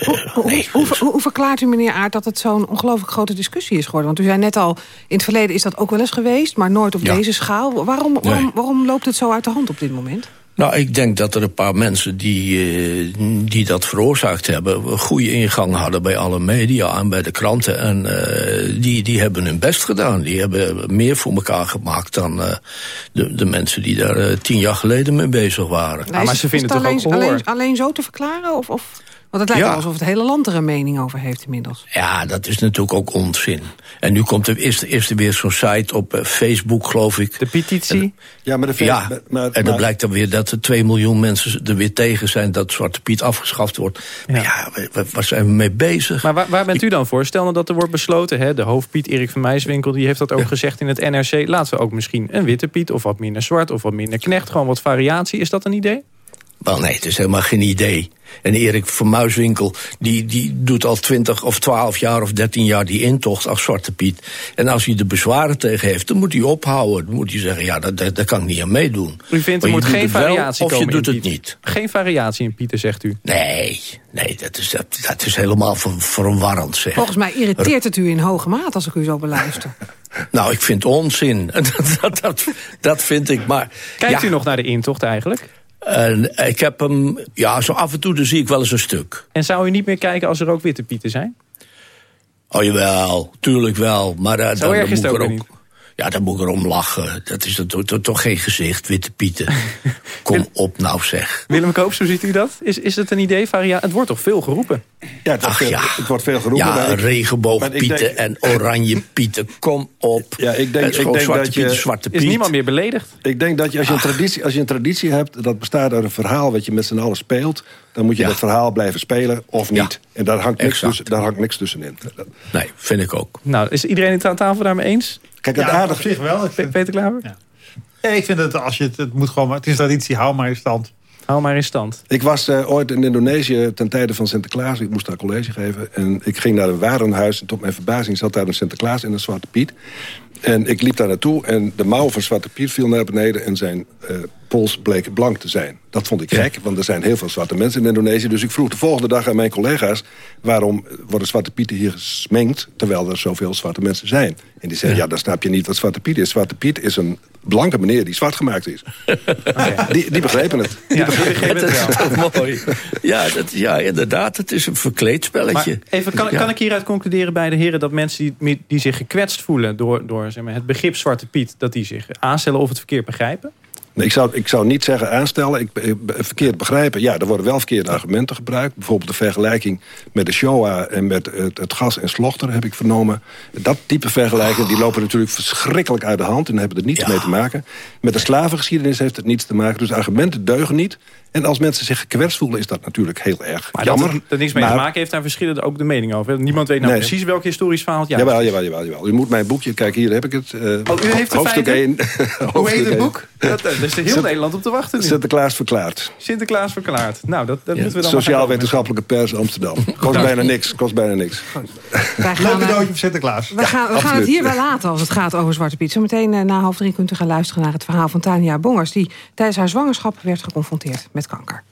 Uh, hoe, nee, dus... hoe, hoe, verklaart u, meneer Aert, dat het zo'n ongelooflijk grote discussie is geworden? Want u zei net al, in het verleden is dat ook wel eens geweest... maar nooit op ja. deze schaal. Waarom, waarom, nee. waarom loopt het zo uit de hand op dit moment? Nou, ik denk dat er een paar mensen die, uh, die dat veroorzaakt hebben... een goede ingang hadden bij alle media en bij de kranten. En uh, die, die hebben hun best gedaan. Die hebben meer voor elkaar gemaakt dan uh, de, de mensen die daar tien jaar geleden mee bezig waren. Nou, maar ze vinden het, het alleen, ook alleen, alleen zo te verklaren? Of, of? Want het lijkt ja. alsof het hele land er een mening over heeft inmiddels. Ja, dat is natuurlijk ook onzin. En nu komt er eerst, eerst weer zo'n site op uh, Facebook, geloof ik. De petitie? En, ja, maar de ja, maar, maar, en dan blijkt dan weer dat er 2 miljoen mensen er weer tegen zijn... dat Zwarte Piet afgeschaft wordt. Ja. Maar ja, waar, waar, zijn we mee bezig? Maar waar, waar bent u dan voor? Stel nou dat er wordt besloten... Hè, de hoofdpiet Erik van Meijswinkel die heeft dat ook ja. gezegd in het NRC... laten we ook misschien een witte Piet of wat minder zwart of wat minder knecht... gewoon wat variatie. Is dat een idee? Wel nee, het is helemaal geen idee. En Erik van Muiswinkel, die, die doet al 20 of 12 jaar of 13 jaar die intocht als Zwarte Piet. En als hij de bezwaren tegen heeft, dan moet hij ophouden. Dan moet hij zeggen, ja, daar, daar, daar kan ik niet aan meedoen. U vindt er moet geen het wel variatie of je doet het niet. Geen variatie in Pieter, zegt u. Nee, nee, dat is, dat, dat is helemaal ver, verwarrend, zeg. Volgens mij irriteert het u in hoge maat als ik u zo beluister. Nou, ik vind onzin. dat, dat, dat, dat vind ik, maar... Kijkt ja. u nog naar de intocht eigenlijk? En ik heb hem, ja, zo af en toe dan zie ik wel eens een stuk. En zou u niet meer kijken als er ook witte Pieten zijn? Oh jawel, tuurlijk wel. Maar uh, Zo erg is moet het ook weer niet. Ja, daar moet ik erom lachen. Dat is toch, toch, toch geen gezicht, witte pieten. Kom op nou zeg. Willem Koops, hoe ziet u dat? Is, is het een idee? Varia het wordt toch veel geroepen? Ja, het wordt, Ach veel, ja. het wordt veel geroepen. Ja, regenboogpieten denk- en oranje pieten. Kom op. Ja, ik denk, Het is ik denk zwarte dat je... is zwarte piet. meer beledigd? Ik denk dat je als je, een traditie, als je een traditie hebt... dat bestaat uit een verhaal wat je met z'n allen speelt... dan moet je Ja. dat verhaal blijven spelen of Ja. niet. En daar hangt, niks tussen, daar hangt niks tussenin. Nee, vind ik ook. Nou, is iedereen aan tafel daarmee eens? Kijk, het Ja, aardige... op zich wel. Ik vind, Peter Klaver? Ja, ik vind het, als je het, het moet gewoon, maar het is traditie, hou maar in stand. Hou maar in stand. Ik was eh, ooit in Indonesië ten tijde van Sinterklaas. Ik moest daar college geven. En ik ging naar een warenhuis. En tot mijn verbazing zat daar een Sinterklaas en een Zwarte Piet. En ik liep daar naartoe. En de mouw van Zwarte Piet viel naar beneden. En zijn eh, pols bleek blank te zijn. Dat vond ik gek, want er zijn heel veel zwarte mensen in Indonesië. Dus ik vroeg de volgende dag aan mijn collega's... waarom worden Zwarte Pieten hier gesmenkt... terwijl er zoveel zwarte mensen zijn? En die zeiden, ja, dan snap je niet wat Zwarte Piet is. Zwarte Piet is een blanke meneer die zwart gemaakt is. Die, die begrepen het. Die Ja, begrepen die begrepen het wel. toch mooi. Ja, dat, ja, inderdaad. Het is een verkleed spelletje. Maar even, kan, Ja. kan ik hieruit concluderen bij de heren... dat mensen die, die zich gekwetst voelen door, door zeg maar, het begrip Zwarte Piet... dat die zich aanstellen of het verkeerd begrijpen? Ik, zou, ik zou niet zeggen aanstellen. Ik, ik- verkeerd begrijpen. Ja, er worden wel verkeerde argumenten gebruikt. Bijvoorbeeld de vergelijking met de Shoah en met het, het gas en slochter heb ik vernomen. Dat type vergelijking die lopen natuurlijk verschrikkelijk uit de hand en hebben er niets mee te maken. Met de slavengeschiedenis heeft het niets te maken. Dus argumenten deugen niet. En als mensen zich gekwetst voelen is dat natuurlijk heel erg Maar jammer. dat er niks mee Maar- te maken heeft, daar verschillen er ook de meningen over. Niemand weet nou Nee. precies welk historisch verhaal het juist Jawel, jawel, jawel, jawel. U moet mijn boekje, kijk hier heb ik het. eh, Oh, u heeft hoofdstuk feiten? 1. Hoe heet het boek? Dat, dat is heel Sint- Nederland op te wachten nu. Sinterklaas verklaard. Sinterklaas verklaard. Nou, dat, dat moeten we dan Sociaal-wetenschappelijke pers Amsterdam. Kost bijna niks, kost bijna niks. Wij Leuk gaan, eh, cadeautje voor Sinterklaas. we gaan, we gaan het wel laten als het gaat over Zwarte Piet. Zometeen eh, na half drie kunt u gaan luisteren naar het verhaal van Tania Bongers... die tijdens haar zwangerschap werd geconfronteerd met kanker.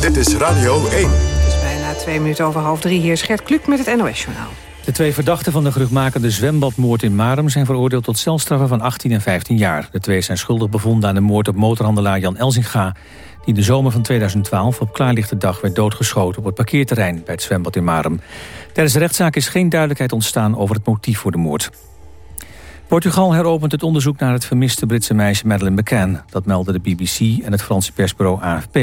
Dit is Radio 1. Het is bijna twee minuten over half drie. Hier is Gert Kluk met het NOS-journaal. De twee verdachten van de geruchtmakende zwembadmoord in Marum... zijn veroordeeld tot celstraffen van 18 en 15 jaar. De twee zijn schuldig bevonden aan de moord op motorhandelaar Jan Elzinga... die in de zomer van 2012 op klaarlichte dag werd doodgeschoten... op het parkeerterrein bij het zwembad in Marum. Tijdens de rechtszaak is geen duidelijkheid ontstaan over het motief voor de moord. Portugal heropent het onderzoek naar het vermiste Britse meisje Madeleine McCann. Dat meldde de BBC en het Franse persbureau AFP.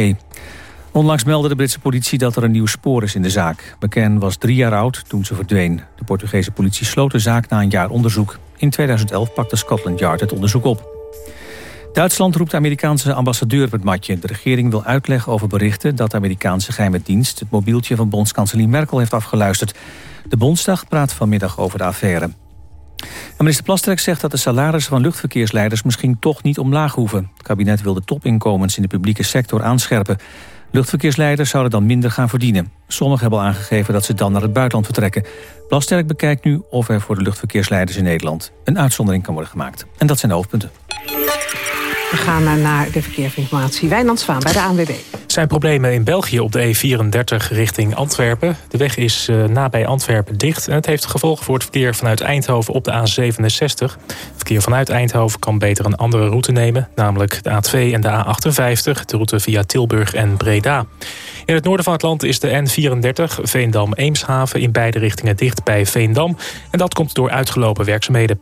Onlangs meldde de Britse politie dat er een nieuw spoor is in de zaak. McCann was drie jaar oud toen ze verdween. De Portugese politie sloot de zaak na een jaar onderzoek. In 2011 pakte Scotland Yard het onderzoek op. Duitsland roept de Amerikaanse ambassadeur op het matje. De regering wil uitleg over berichten dat de Amerikaanse geheime dienst... het mobieltje van bondskanselier Merkel heeft afgeluisterd. De Bondsdag praat vanmiddag over de affaire. Minister Plasterk zegt dat de salarissen van luchtverkeersleiders misschien toch niet omlaag hoeven. Het kabinet wil de topinkomens in de publieke sector aanscherpen. Luchtverkeersleiders zouden dan minder gaan verdienen. Sommigen hebben al aangegeven dat ze dan naar het buitenland vertrekken. Plasterk bekijkt nu of er voor de luchtverkeersleiders in Nederland een uitzondering kan worden gemaakt. En dat zijn de hoofdpunten. We gaan eh, naar de verkeersinformatie. Wijnand Zwaan bij de ANWB. zijn problemen in België op de E34 richting Antwerpen. De weg is uh, nabij Antwerpen dicht en het heeft gevolgen voor het verkeer vanuit Eindhoven op de A67. Het verkeer vanuit Eindhoven kan beter een andere route nemen, namelijk de A2 en de A58, de route via Tilburg en Breda. In het noorden van het land is de N34 Veendam-Eemshaven in beide richtingen dicht bij Veendam. En dat komt door uitgelopen werkzaamheden.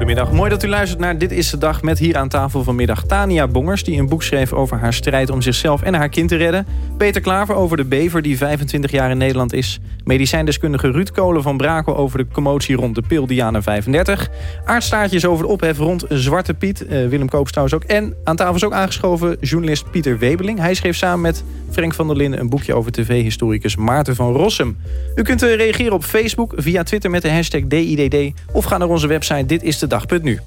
Goedemiddag, mooi dat u luistert naar Dit is de Dag... met hier aan tafel vanmiddag Tania Bongers... die een boek schreef over haar strijd om zichzelf en haar kind te redden. Peter Klaver over de bever die 25 jaar in Nederland is. Medicijndeskundige Ruud Kolen van Brakel over de commotie rond de pil Diana 35. Aardstaartjes over de ophef rond Zwarte Piet. Uh, Willem Koops ook. En aan tafel is ook aangeschoven journalist Pieter Webeling. Hij schreef samen met Frank van der Linden... een boekje over tv-historicus Maarten van Rossum. U kunt uh, reageren op Facebook, via Twitter met de hashtag DIDD... of ga naar onze website Dit is de dag.nu.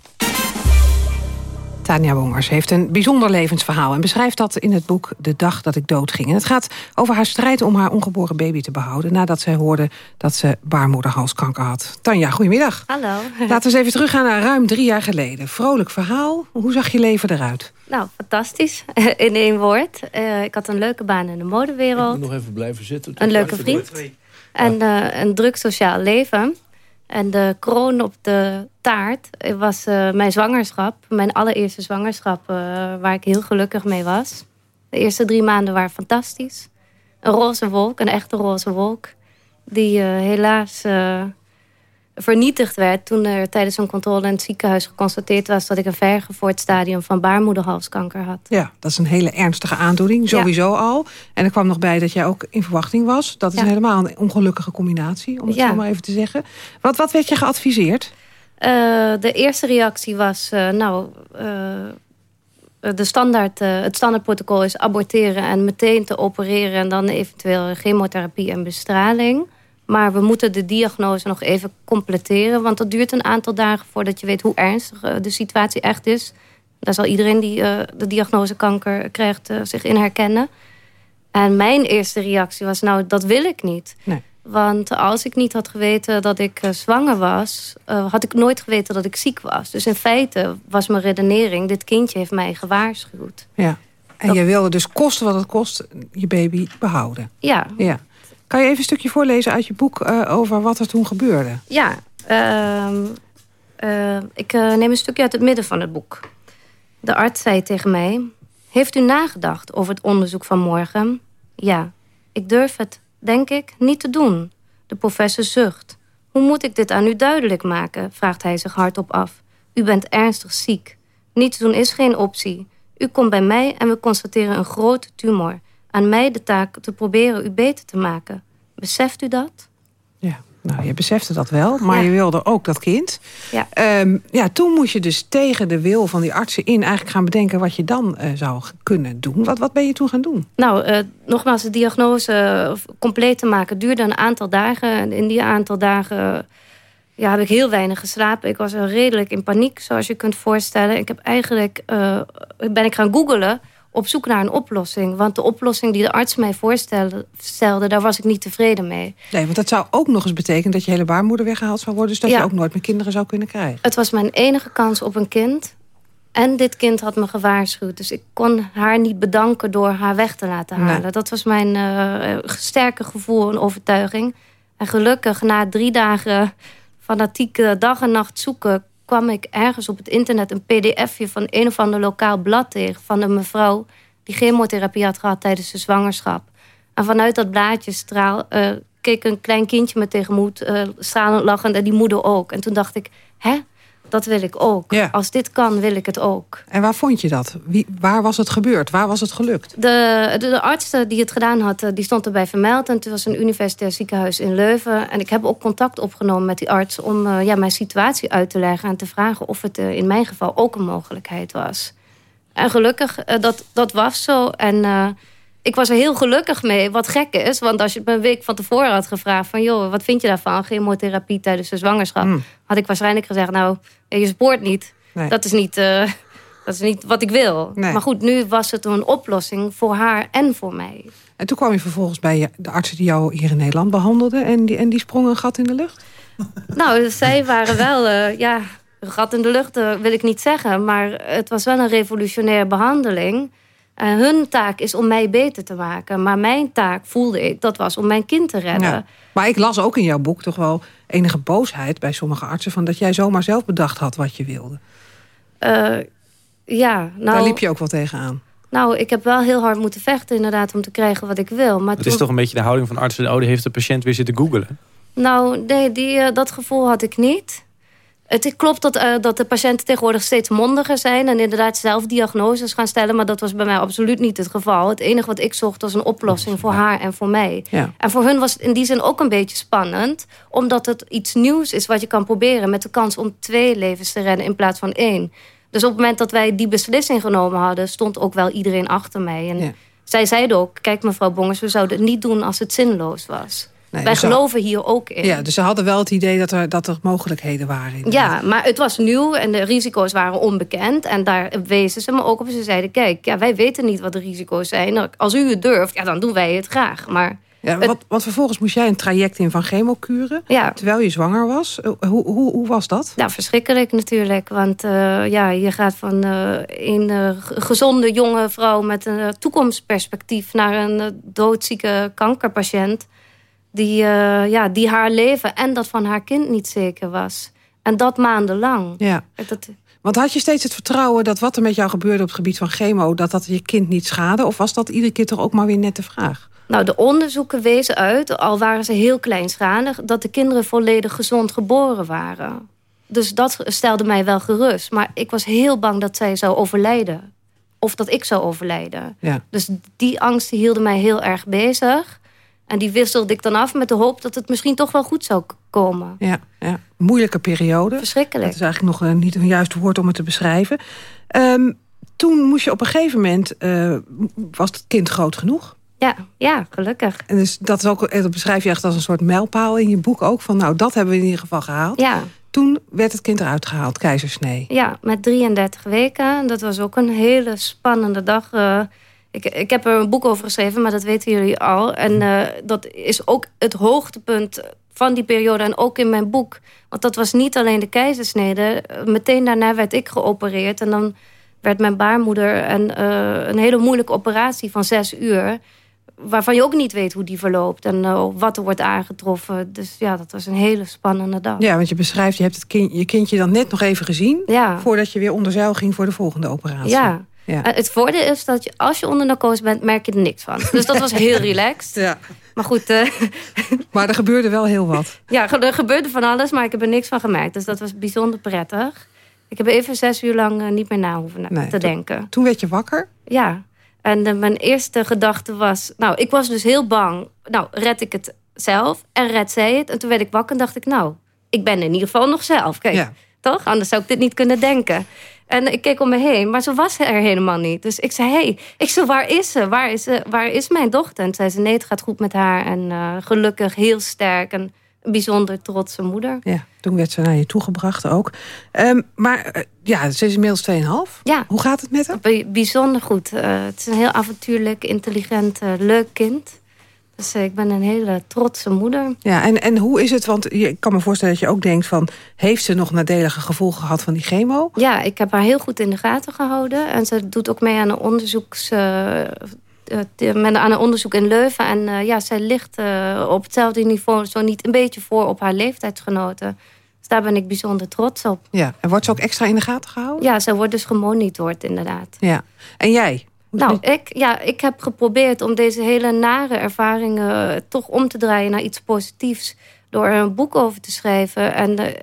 Tanja Wongers heeft een bijzonder levensverhaal... en beschrijft dat in het boek De Dag dat ik doodging. En het gaat over haar strijd om haar ongeboren baby te behouden... nadat zij hoorde dat ze baarmoederhalskanker had. Tanja, goedemiddag. Hallo. Laten we eens even teruggaan naar ruim drie jaar geleden. Vrolijk verhaal. Hoe zag je leven eruit? Nou, fantastisch. In één woord. Uh, ik had een leuke baan in de modewereld. Ik moet nog even blijven zitten. Een leuke vriend. En uh, een druk sociaal leven. En de kroon op de taart was uh, mijn zwangerschap. Mijn allereerste zwangerschap, uh, waar ik heel gelukkig mee was. De eerste drie maanden waren fantastisch. Een roze wolk, een echte roze wolk. Die uh, helaas vernietigd werd toen er tijdens een controle in het ziekenhuis geconstateerd was... dat ik een vergevoerd stadium van baarmoederhalskanker had. Ja, dat is een hele ernstige aandoening, sowieso ja. al. En er kwam nog bij dat jij ook in verwachting was. Dat is ja. helemaal een ongelukkige combinatie, om het ja. zo maar even te zeggen. Wat, wat werd je geadviseerd? Uh, de eerste reactie was, uh, nou... Uh, de standaard, het standaardprotocol is aborteren en meteen te opereren... en dan eventueel chemotherapie en bestraling... Maar we moeten de diagnose nog even completeren. Want dat duurt een aantal dagen voordat je weet hoe ernstig de situatie echt is. Daar zal iedereen die uh, de diagnose kanker krijgt uh, zich in herkennen. En mijn eerste reactie was, nou, dat wil ik niet. Nee. Want als ik niet had geweten dat ik uh, zwanger was... had ik nooit geweten dat ik ziek was. Dus in feite was mijn redenering... dit kindje heeft mij gewaarschuwd. Ja. En dat... je wilde dus kosten wat het kost je baby behouden. Ja. ja. Kan je even een stukje voorlezen uit je boek uh, over wat er toen gebeurde? Ja, uh, uh, ik neem een stukje uit het midden van het boek. De arts zei tegen mij... Heeft u nagedacht over het onderzoek van morgen? Ja, ik durf het, denk ik, niet te doen. De professor zucht. Hoe moet ik dit aan u duidelijk maken? vraagt hij zich hardop af. U bent ernstig ziek. Niets doen is geen optie. U komt bij mij en we constateren een grote tumor aan mij de taak te proberen u beter te maken. Beseft u dat? Ja, nou, je besefte dat wel, maar ja. je wilde ook dat kind. Ja. Um, ja, toen moest je dus tegen de wil van die artsen in... eigenlijk gaan bedenken wat je dan uh, zou kunnen doen. Wat, wat ben je toen gaan doen? Nou, uh, nogmaals, de diagnose compleet te maken duurde een aantal dagen. En in die aantal dagen ja, heb ik heel weinig geslapen. Ik was redelijk in paniek, zoals je kunt voorstellen. Ik heb eigenlijk, uh, ben ik gaan googlen op zoek naar een oplossing. Want de oplossing die de arts mij voorstelde, stelde, daar was ik niet tevreden mee. Nee, want dat zou ook nog eens betekenen dat je hele baarmoeder weggehaald zou worden. Dus dat ja. je ook nooit meer kinderen zou kunnen krijgen. Het was mijn enige kans op een kind. En dit kind had me gewaarschuwd. Dus ik kon haar niet bedanken door haar weg te laten halen. Nee. Dat was mijn uh, sterke gevoel en overtuiging. En gelukkig, na drie dagen fanatieke dag en nacht zoeken kwam ik ergens op het internet een pdfje van een of ander lokaal blad tegen... van een mevrouw die chemotherapie had gehad tijdens de zwangerschap. En vanuit dat blaadje uh, keek een klein kindje me tegenmoet, uh, stralend lachend... en die moeder ook. En toen dacht ik, hè, dat wil ik ook. Ja. Als dit kan, wil ik het ook. En waar vond je dat? Wie, waar was het gebeurd? Waar was het gelukt? De, de, de arts die het gedaan had, die stond erbij vermeld. En het was een universitair ziekenhuis in Leuven. En ik heb ook contact opgenomen met die arts... om uh, ja, mijn situatie uit te leggen en te vragen... of het uh, in mijn geval ook een mogelijkheid was. En gelukkig, uh, dat, dat was zo. En ik was er heel gelukkig mee, wat gek is. Want als je me een week van tevoren had gevraagd... van joh, wat vind je daarvan, chemotherapie tijdens de zwangerschap... Hmm. had ik waarschijnlijk gezegd, nou, je spoort niet. Nee. Dat, is niet uh, dat is niet wat ik wil. Nee. Maar goed, nu was het een oplossing voor haar en voor mij. En toen kwam je vervolgens bij de artsen die jou hier in Nederland behandelden... en die, en die sprongen een gat in de lucht? Nou, zij waren wel... Uh, ja, gat in de lucht uh, wil ik niet zeggen... maar het was wel een revolutionaire behandeling... Uh, hun taak is om mij beter te maken. Maar mijn taak, voelde ik, dat was om mijn kind te redden. Ja. Maar ik las ook in jouw boek toch wel enige boosheid bij sommige artsen... van dat jij zomaar zelf bedacht had wat je wilde. Uh, ja, nou... Daar liep je ook wel tegenaan. Nou, ik heb wel heel hard moeten vechten inderdaad om te krijgen wat ik wil. Maar het is toch een beetje de houding van artsen... oh, die heeft de patiënt weer zitten googelen? Nou, nee, die, uh, dat gevoel had ik niet... Het klopt dat, uh, dat de patiënten tegenwoordig steeds mondiger zijn... en inderdaad zelf diagnoses gaan stellen... maar dat was bij mij absoluut niet het geval. Het enige wat ik zocht was een oplossing voor haar en voor mij. Ja. En voor hun was het in die zin ook een beetje spannend... omdat het iets nieuws is wat je kan proberen... met de kans om twee levens te redden in plaats van één. Dus op het moment dat wij die beslissing genomen hadden... stond ook wel iedereen achter mij. En ja. zij zeiden ook, kijk mevrouw Bongers... we zouden het niet doen als het zinloos was. Nee, Wij dus geloven hier ook in. Ja, dus ze hadden wel het idee dat er, dat er mogelijkheden waren. Ja, maar het was nieuw en de risico's waren onbekend. En daar wezen ze me ook op. Ze zeiden, kijk, ja, wij weten niet wat de risico's zijn. Als u het durft, ja, dan doen wij het graag. Maar Ja, want, want vervolgens moest jij een traject in van chemokuren. Terwijl je zwanger was. Hoe, hoe, hoe was dat? Nou, verschrikkelijk natuurlijk. Want eh, ja, je gaat van eh, een eh, gezonde jonge vrouw met een toekomstperspectief naar een doodzieke kankerpatiënt. Die, eh, ja, die haar leven en dat van haar kind niet zeker was. En dat maandenlang. Ja. Dat, Want had je steeds het vertrouwen dat wat er met jou gebeurde op het gebied van chemo, dat dat je kind niet schade? Of was dat iedere keer toch ook maar weer net de vraag? Nou, de onderzoeken wezen uit, al waren ze heel kleinschalig... dat de kinderen volledig gezond geboren waren. Dus dat stelde mij wel gerust. Maar ik was heel bang dat zij zou overlijden. Of dat ik zou overlijden. Ja. Dus die angsten hielden mij heel erg bezig. En die wisselde ik dan af met de hoop dat het misschien toch wel goed zou komen. Ja, ja. moeilijke periode. Verschrikkelijk. Dat is eigenlijk nog eh, niet een juist woord om het te beschrijven. Ehm, toen moest je op een gegeven moment, eh, was het kind groot genoeg? Ja, ja, gelukkig. En dus dat, is ook, eh, dat beschrijf je echt als een soort mijlpaal in je boek ook. Van nou, dat hebben we in ieder geval gehaald. Ja. Toen werd het kind eruit gehaald, keizersnee. Ja, met 33 weken. Dat was ook een hele spannende dag. Ik, ik heb er een boek over geschreven, maar dat weten jullie al. En eh, dat is ook het hoogtepunt van die periode en ook in mijn boek. Want dat was niet alleen de keizersnede. Eh, Meteen daarna werd ik geopereerd. En dan werd mijn baarmoeder en, eh, een hele moeilijke operatie van zes uur... waarvan je ook niet weet hoe die verloopt en wat er wordt aangetroffen. Dus ja, dat was een hele spannende dag. Ja, want je beschrijft, je hebt het kind, je kindje dan net nog even gezien... voordat je weer onder zeil ging voor de volgende operatie. Ja. Ja. Eh, Het voordeel is dat je, als je onder narcose bent, merk je er niks van. Dus dat was heel relaxed. Ja. Maar goed, eh, Maar er gebeurde wel heel wat. ja, er gebeurde van alles, maar ik heb er niks van gemerkt. Dus dat was bijzonder prettig. Ik heb even zes uur lang eh, niet meer na hoeven Nee, te denken. Toen werd je wakker. Ja, en mijn eerste gedachte was... Nou, ik was dus heel bang. Nou, red ik het zelf? En red zij het? En toen werd ik wakker en dacht ik... Nou, ik ben in ieder geval nog zelf. Kijk, toch? Anders zou ik dit niet kunnen denken. En ik keek om me heen, maar ze was er helemaal niet. Dus ik zei, hey, ik zei, waar is ze? Waar is, ze? waar is mijn dochter? En zei ze, nee, het gaat goed met haar. En eh, gelukkig, heel sterk en een bijzonder trotse moeder. Ja, toen werd ze naar je toegebracht ook. Ehm, maar eh, ja, ze is inmiddels 2,5. Ja. Hoe gaat het met haar? Bij- Bijzonder goed. Eh, het is een heel avontuurlijk, intelligent, leuk kind. Dus eh, ik ben een hele trotse moeder. Ja, en, en hoe is het? Want je, ik kan me voorstellen dat je ook denkt van... heeft ze nog nadelige gevolgen gehad van die chemo? Ja, ik heb haar heel goed in de gaten gehouden. En ze doet ook mee aan een, onderzoeks, met, aan een onderzoek in Leuven. En ja, zij ligt op hetzelfde niveau, zo niet een beetje voor op haar leeftijdsgenoten. Dus daar ben ik bijzonder trots op. Ja, en wordt ze ook extra in de gaten gehouden? Ja, zij wordt dus gemonitord inderdaad. Ja. En jij? Nou, ik, ja, ik heb geprobeerd om deze hele nare ervaringen toch om te draaien naar iets positiefs. Door er een boek over te schrijven en eh,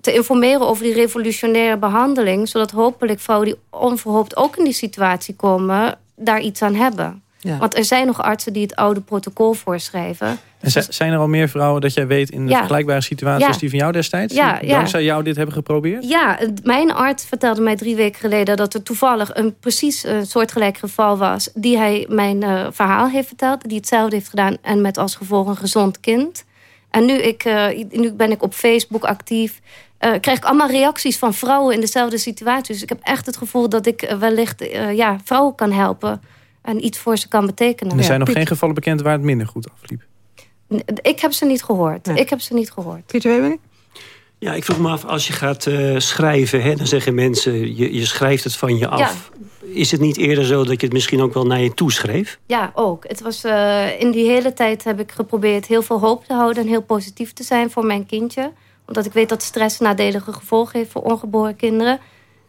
te informeren over die revolutionaire behandeling. Zodat hopelijk vrouwen die onverhoopt ook in die situatie komen, daar iets aan hebben. Ja. Want er zijn nog artsen die het oude protocol voorschrijven. En zi- zijn er al meer vrouwen dat jij weet in Ja. vergelijkbare situaties Ja. die van jou destijds? Ja, die dankzij jou dit hebben geprobeerd? Ja, mijn arts vertelde mij drie weken geleden... dat er toevallig een precies een soortgelijk geval was... die hij mijn eh, verhaal heeft verteld. Die hetzelfde heeft gedaan en met als gevolg een gezond kind. En nu, ik, eh, nu ben ik op Facebook actief... eh, krijg ik allemaal reacties van vrouwen in dezelfde situatie. Dus ik heb echt het gevoel dat ik eh, wellicht eh, ja, vrouwen kan helpen... en iets voor ze kan betekenen. En er zijn nog geen gevallen bekend waar het minder goed afliep. Ik heb ze niet gehoord. Ik heb ze niet gehoord. Pieter? Ja, ik vroeg me af, als je gaat eh, schrijven, hè, dan zeggen mensen, je, je schrijft het van je af. Is het niet eerder zo dat je het misschien ook wel naar je toe schreef? Ja, ook. Het was, eh, in die hele tijd heb ik geprobeerd heel veel hoop te houden... en heel positief te zijn voor mijn kindje. Omdat ik weet dat stress nadelige gevolgen heeft voor ongeboren kinderen.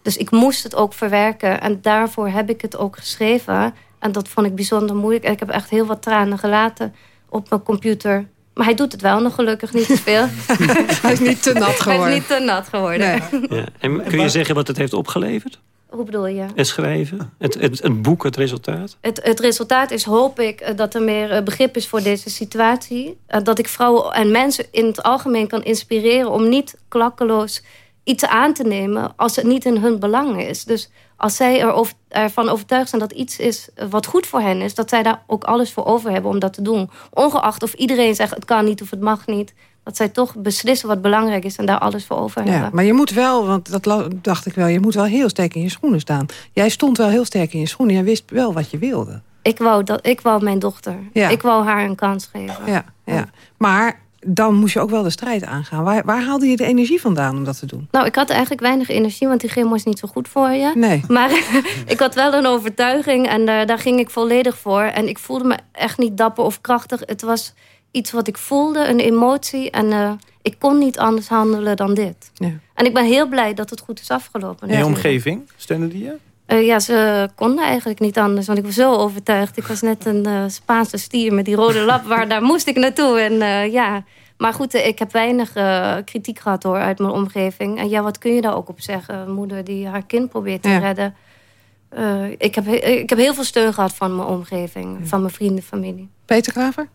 Dus ik moest het ook verwerken. En daarvoor heb ik het ook geschreven. En dat vond ik bijzonder moeilijk. En ik heb echt heel wat tranen gelaten op mijn computer. Maar hij doet het wel nog gelukkig niet te veel. hij is niet te nat Hij geworden. is niet te nat geworden. Ja. En kun je zeggen wat het heeft opgeleverd? Hoe bedoel je? Het schrijven? Het, het, het boek, het resultaat? Het, het resultaat is, hoop ik, eh, dat er meer eh, begrip is voor deze situatie. Eh, Dat ik vrouwen en mensen in het algemeen kan inspireren... om niet klakkeloos iets aan te nemen als het niet in hun belang is. Dus als zij er over, ervan overtuigd zijn dat iets is wat goed voor hen is, dat zij daar ook alles voor over hebben om dat te doen. Ongeacht of iedereen zegt het kan niet of het mag niet. Dat zij toch beslissen wat belangrijk is en daar alles voor over hebben. Ja, maar je moet wel, want dat dacht ik wel... je moet wel heel sterk in je schoenen staan. Jij stond wel heel sterk in je schoenen. Jij wist wel wat je wilde. Ik wou, dat, ik wou mijn dochter. Ja. Ik wou haar een kans geven. Ja, ja. Maar dan moest je ook wel de strijd aangaan. Waar, waar haalde je de energie vandaan om dat te doen? Nou, ik had eigenlijk weinig energie, want die chemo is niet zo goed voor je. Nee. Maar ik had wel een overtuiging en daar, daar ging ik volledig voor. En ik voelde me echt niet dapper of krachtig. Het was iets wat ik voelde, een emotie. En eh, ik kon niet anders handelen dan dit. Ja. En ik ben heel blij dat het goed is afgelopen. En je omgeving, steunen die je? Eh, ja, ze konden eigenlijk niet anders, want ik was zo overtuigd. Ik was net een eh, Spaanse stier met die rode lap, waar daar moest ik naartoe. En, eh, ja. Maar goed, ik heb weinig kritiek gehad hoor, uit mijn omgeving. En ja, wat kun je daar ook op zeggen? Een moeder die haar kind probeert te Ja. redden. Ik, heb, he- ik heb heel veel steun gehad van mijn omgeving, van mijn vrienden, familie. Peter Klaver?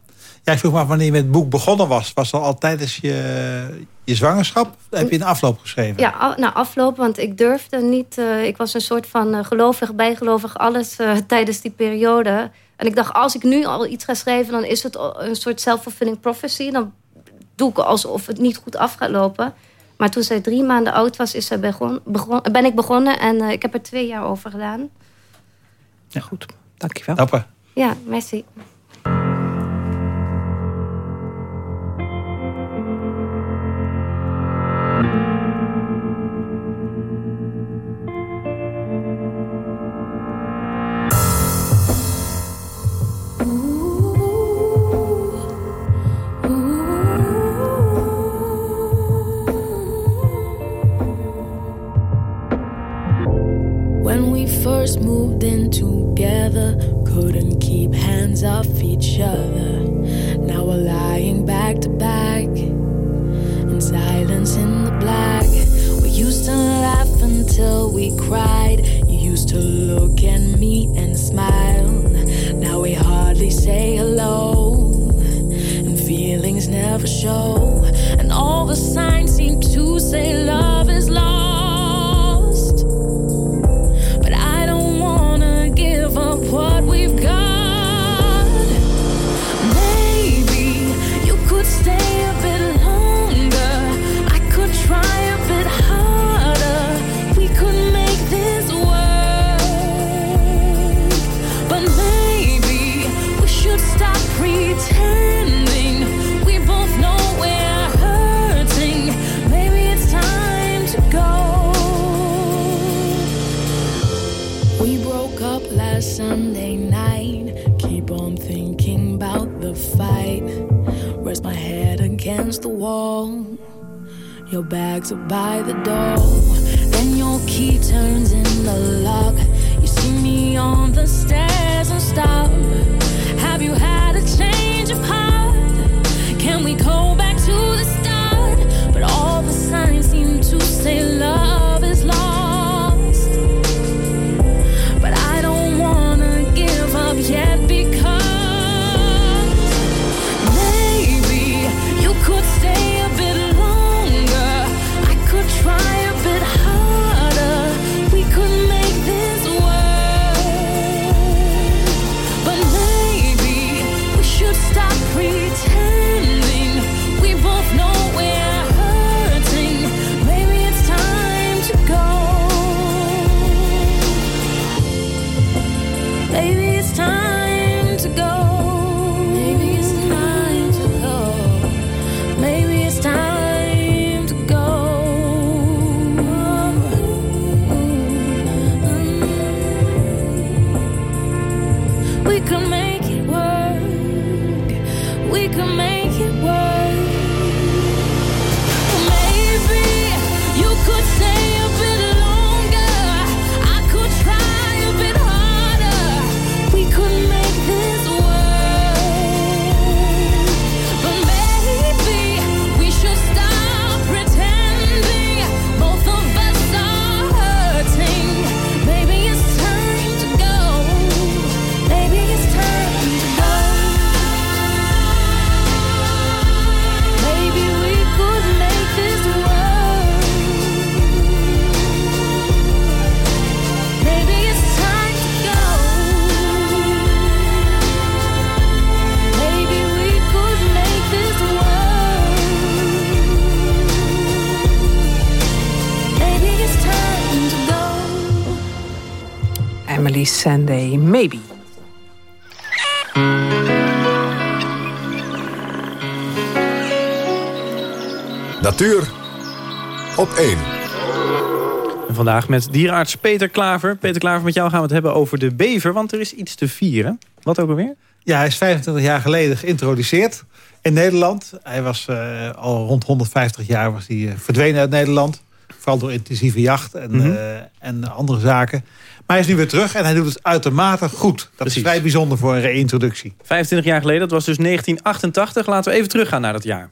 Ja, ik vroeg me af wanneer je met het boek begonnen was. Was dat al tijdens je, je zwangerschap? Heb je een afloop geschreven? Ja, a- nou aflopen, want ik durfde niet. eh, ik was een soort van eh, gelovig, bijgelovig, alles eh, tijdens die periode. En ik dacht, als ik nu al iets ga schrijven, dan is het een soort self-fulfilling prophecy. Dan doe ik alsof het niet goed af gaat lopen. Maar toen zij drie maanden oud was, is zij begon, begon, ben ik begonnen. En eh, ik heb er twee jaar over gedaan. Ja, goed. Dankjewel. Dapper. Ja, merci. Up last Sunday night. Keep on thinking about the fight. Rest my head against the wall. Your bags are by the door. Then your key turns in the lock. You see me on the stairs and stop. Have you had a change of heart? Can we go back to the start? But all the signs seem to say Sunday, Maybe. Natuur op 1. En vandaag met dierenarts Peter Klaver. Peter Klaver, met jou gaan we het hebben over de bever, want er is iets te vieren. Wat ook alweer? Ja, hij is 25 jaar geleden geïntroduceerd in Nederland. Hij was uh, al rond 150 jaar was hij, uh, verdwenen uit Nederland. Vooral door intensieve jacht en, mm -hmm. uh, en andere zaken. Maar hij is nu weer terug en hij doet het uitermate goed. Dat Precies. is vrij bijzonder voor een reintroductie. 25 jaar geleden, dat was dus 1988. Laten we even teruggaan naar dat jaar.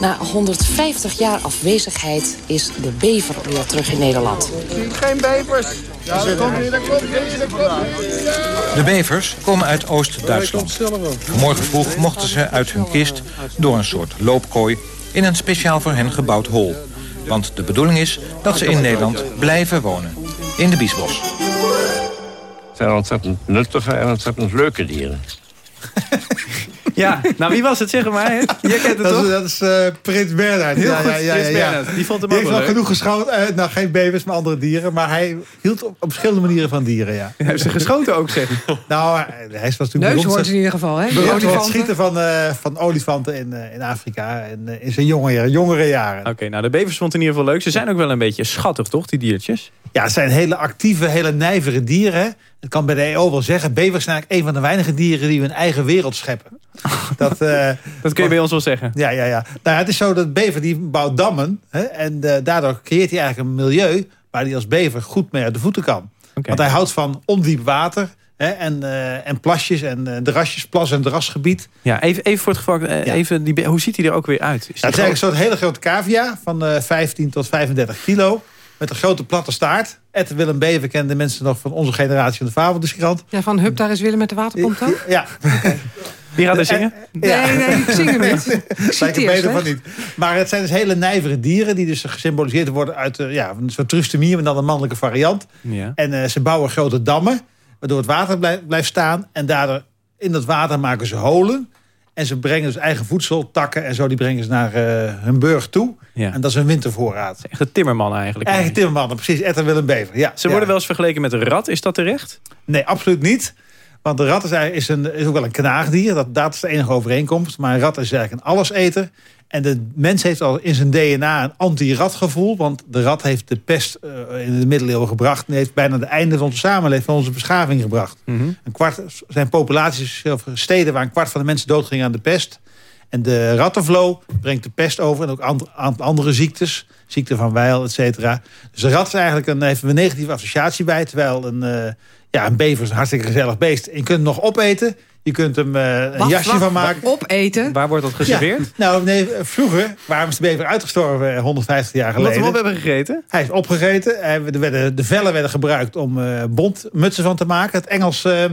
Na 150 jaar afwezigheid is de bever weer terug in Nederland. Geen bevers. Ja, dat komt hier, dat komt hier, dat komt De bevers komen uit Oost-Duitsland. Vanmorgen vroeg mochten ze uit hun kist door een soort loopkooi... in een speciaal voor hen gebouwd hol. Want de bedoeling is dat ze in Nederland blijven wonen. In de Biesbos. Het zijn ontzettend nuttige en ontzettend leuke dieren. Ja, nou wie was het, zeg maar. Jij kent het dat toch? Is, dat is uh, Prins Bernhard. Heel ja, goed, ja, ja, Prins ja, Bernhard. Die vond hem Die ook heeft wel wel genoeg geschoten. Uh, nou, geen bevers, maar andere dieren. Maar hij hield op, op verschillende manieren van dieren, ja. Hij heeft ze geschoten ook, zeg. nou, hij was toen Neushoorns in ieder geval, hè? Het schieten van, uh, van olifanten in, uh, in Afrika. En, in zijn jongere, jongere jaren. Oké, okay, nou, de bevers vond in ieder geval leuk. Ze zijn ook wel een beetje schattig, toch, die diertjes? Ja, het zijn hele actieve, hele nijvere dieren. Ik kan bij de EO wel zeggen, bevers zijn eigenlijk een van de weinige dieren die hun eigen wereld scheppen. Dat, uh, dat kun je bij ons wel zeggen. Ja, ja, ja. Nou, het is zo dat bever die bouwt dammen. Hè, en uh, daardoor creëert hij eigenlijk een milieu waar hij als bever goed mee uit de voeten kan. Okay. Want hij houdt van ondiep water. Hè, en, uh, en plasjes en de rasjes, plas- en drasgebied. Ja, even, even voor het geval, ja. even die, hoe ziet hij er ook weer uit? Is ja, het is eigenlijk een soort hele grote cavia van 15 tot 35 kilo. Met een grote platte staart. Ed Willem Bever kenden mensen nog van onze generatie van de Fabelderskrant. Ja, van Hup, daar is Willem met de waterpomp dan? Ja. Wie gaat er zingen? Nee, nee, nee, ik zing hem niet. Lijkt er beter van niet. Maar het zijn dus hele nijvere dieren... die dus gesymboliseerd worden uit uh, ja, een soort trustemie... maar dan een mannelijke variant. Ja. En uh, ze bouwen grote dammen... waardoor het water blijft, blijft staan. En daardoor in dat water maken ze holen... En ze brengen dus eigen voedsel, takken en zo, die brengen ze naar uh, hun burg toe. Ja. En dat is een wintervoorraad. Echt een timmerman eigenlijk. Eigen timmermannen, precies. Ed en Willem Bever, ja. Ze worden ja. wel eens vergeleken met een rat, is dat terecht? Nee, absoluut niet. Want de rat is, is, een, is ook wel een knaagdier. Dat, dat is de enige overeenkomst. Maar een rat is eigenlijk een alleseter. En de mens heeft al in zijn DNA een anti-ratgevoel. Want de rat heeft de pest uh, in de middeleeuwen gebracht. En heeft bijna het einde van onze samenleving, van onze beschaving gebracht. Mm -hmm. Een kwart zijn populaties, of steden waar een kwart van de mensen doodgingen aan de pest. En de rattenvlo brengt de pest over. En ook andere, andere ziektes. Ziekte van Weil, et cetera. Dus de rat is eigenlijk een, heeft een negatieve associatie bij. Terwijl een, uh, ja, een bever is een hartstikke gezellig beest. Je kunt hem nog opeten. Je kunt hem uh, een wacht, jasje wacht, van maken. Opeten? Waar wordt dat geserveerd? Ja, nou, nee, vroeger, waarom is de bever uitgestorven 150 jaar geleden? We hem op hebben gegeten? Hij is opgegeten. Er werden, de vellen werden gebruikt om uh, bondmutsen van te maken. Het Engels, uh,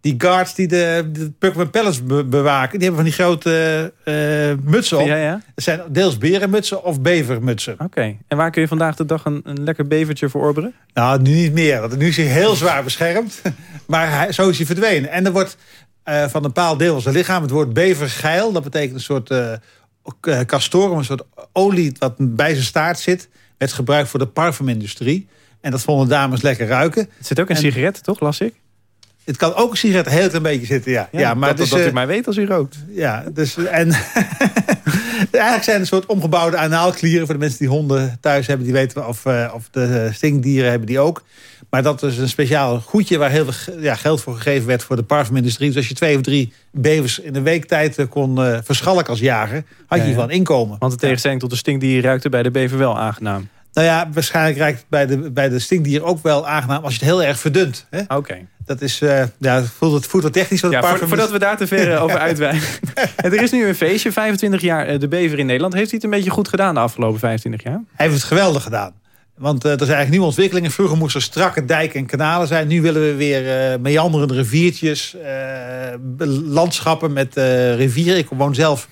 die guards die de, de Puckman Palace be bewaken... die hebben van die grote uh, mutsen op. Ja, ja. Het zijn deels berenmutsen of bevermutsen. Oké. Okay. En waar kun je vandaag de dag een, een lekker bevertje verorberen? Nou, nu niet meer. Want nu is hij heel zwaar beschermd. Maar hij, zo is hij verdwenen. En er wordt uh, van een bepaald deel van zijn lichaam... het woord bevergeil, dat betekent een soort uh, castorum... een soort olie wat bij zijn staart zit... werd gebruikt voor de parfumindustrie. En dat vonden dames lekker ruiken. Het zit ook in en, sigaretten, toch? Las ik? Het kan ook een sigaret heel klein beetje zitten, ja. ja, ja maar dat, dus, dat u mij weet als u rookt. Ja, dus... En eigenlijk zijn het een soort omgebouwde anaalklieren... voor de mensen die honden thuis hebben. Die weten of, uh, of de stinkdieren hebben die ook. Maar dat is een speciaal goedje... waar heel veel ja, geld voor gegeven werd voor de parfumindustrie. Dus als je twee of drie bevers in een week tijd kon uh, verschalken als jager... had je ja, ja. van inkomen. Want de tegenstelling tot de stinkdier ruikte bij de bever wel aangenaam. Nou ja, waarschijnlijk het bij de, bij de stinkdier ook wel aangenaam... als je het heel erg verdunt. Oké. Okay. Dat is, uh, ja, voelt het voedertechnisch wat ja, voor, Voordat we daar te ver over uitwijken. er is nu een feestje, 25 jaar de bever in Nederland. Heeft hij het een beetje goed gedaan de afgelopen 25 jaar? Hij heeft het geweldig gedaan. Want uh, er zijn eigenlijk nieuwe ontwikkelingen. Vroeger moesten er strakke dijken en kanalen zijn. Nu willen we weer uh, meanderende riviertjes. landschappen met rivieren. Ik woon zelf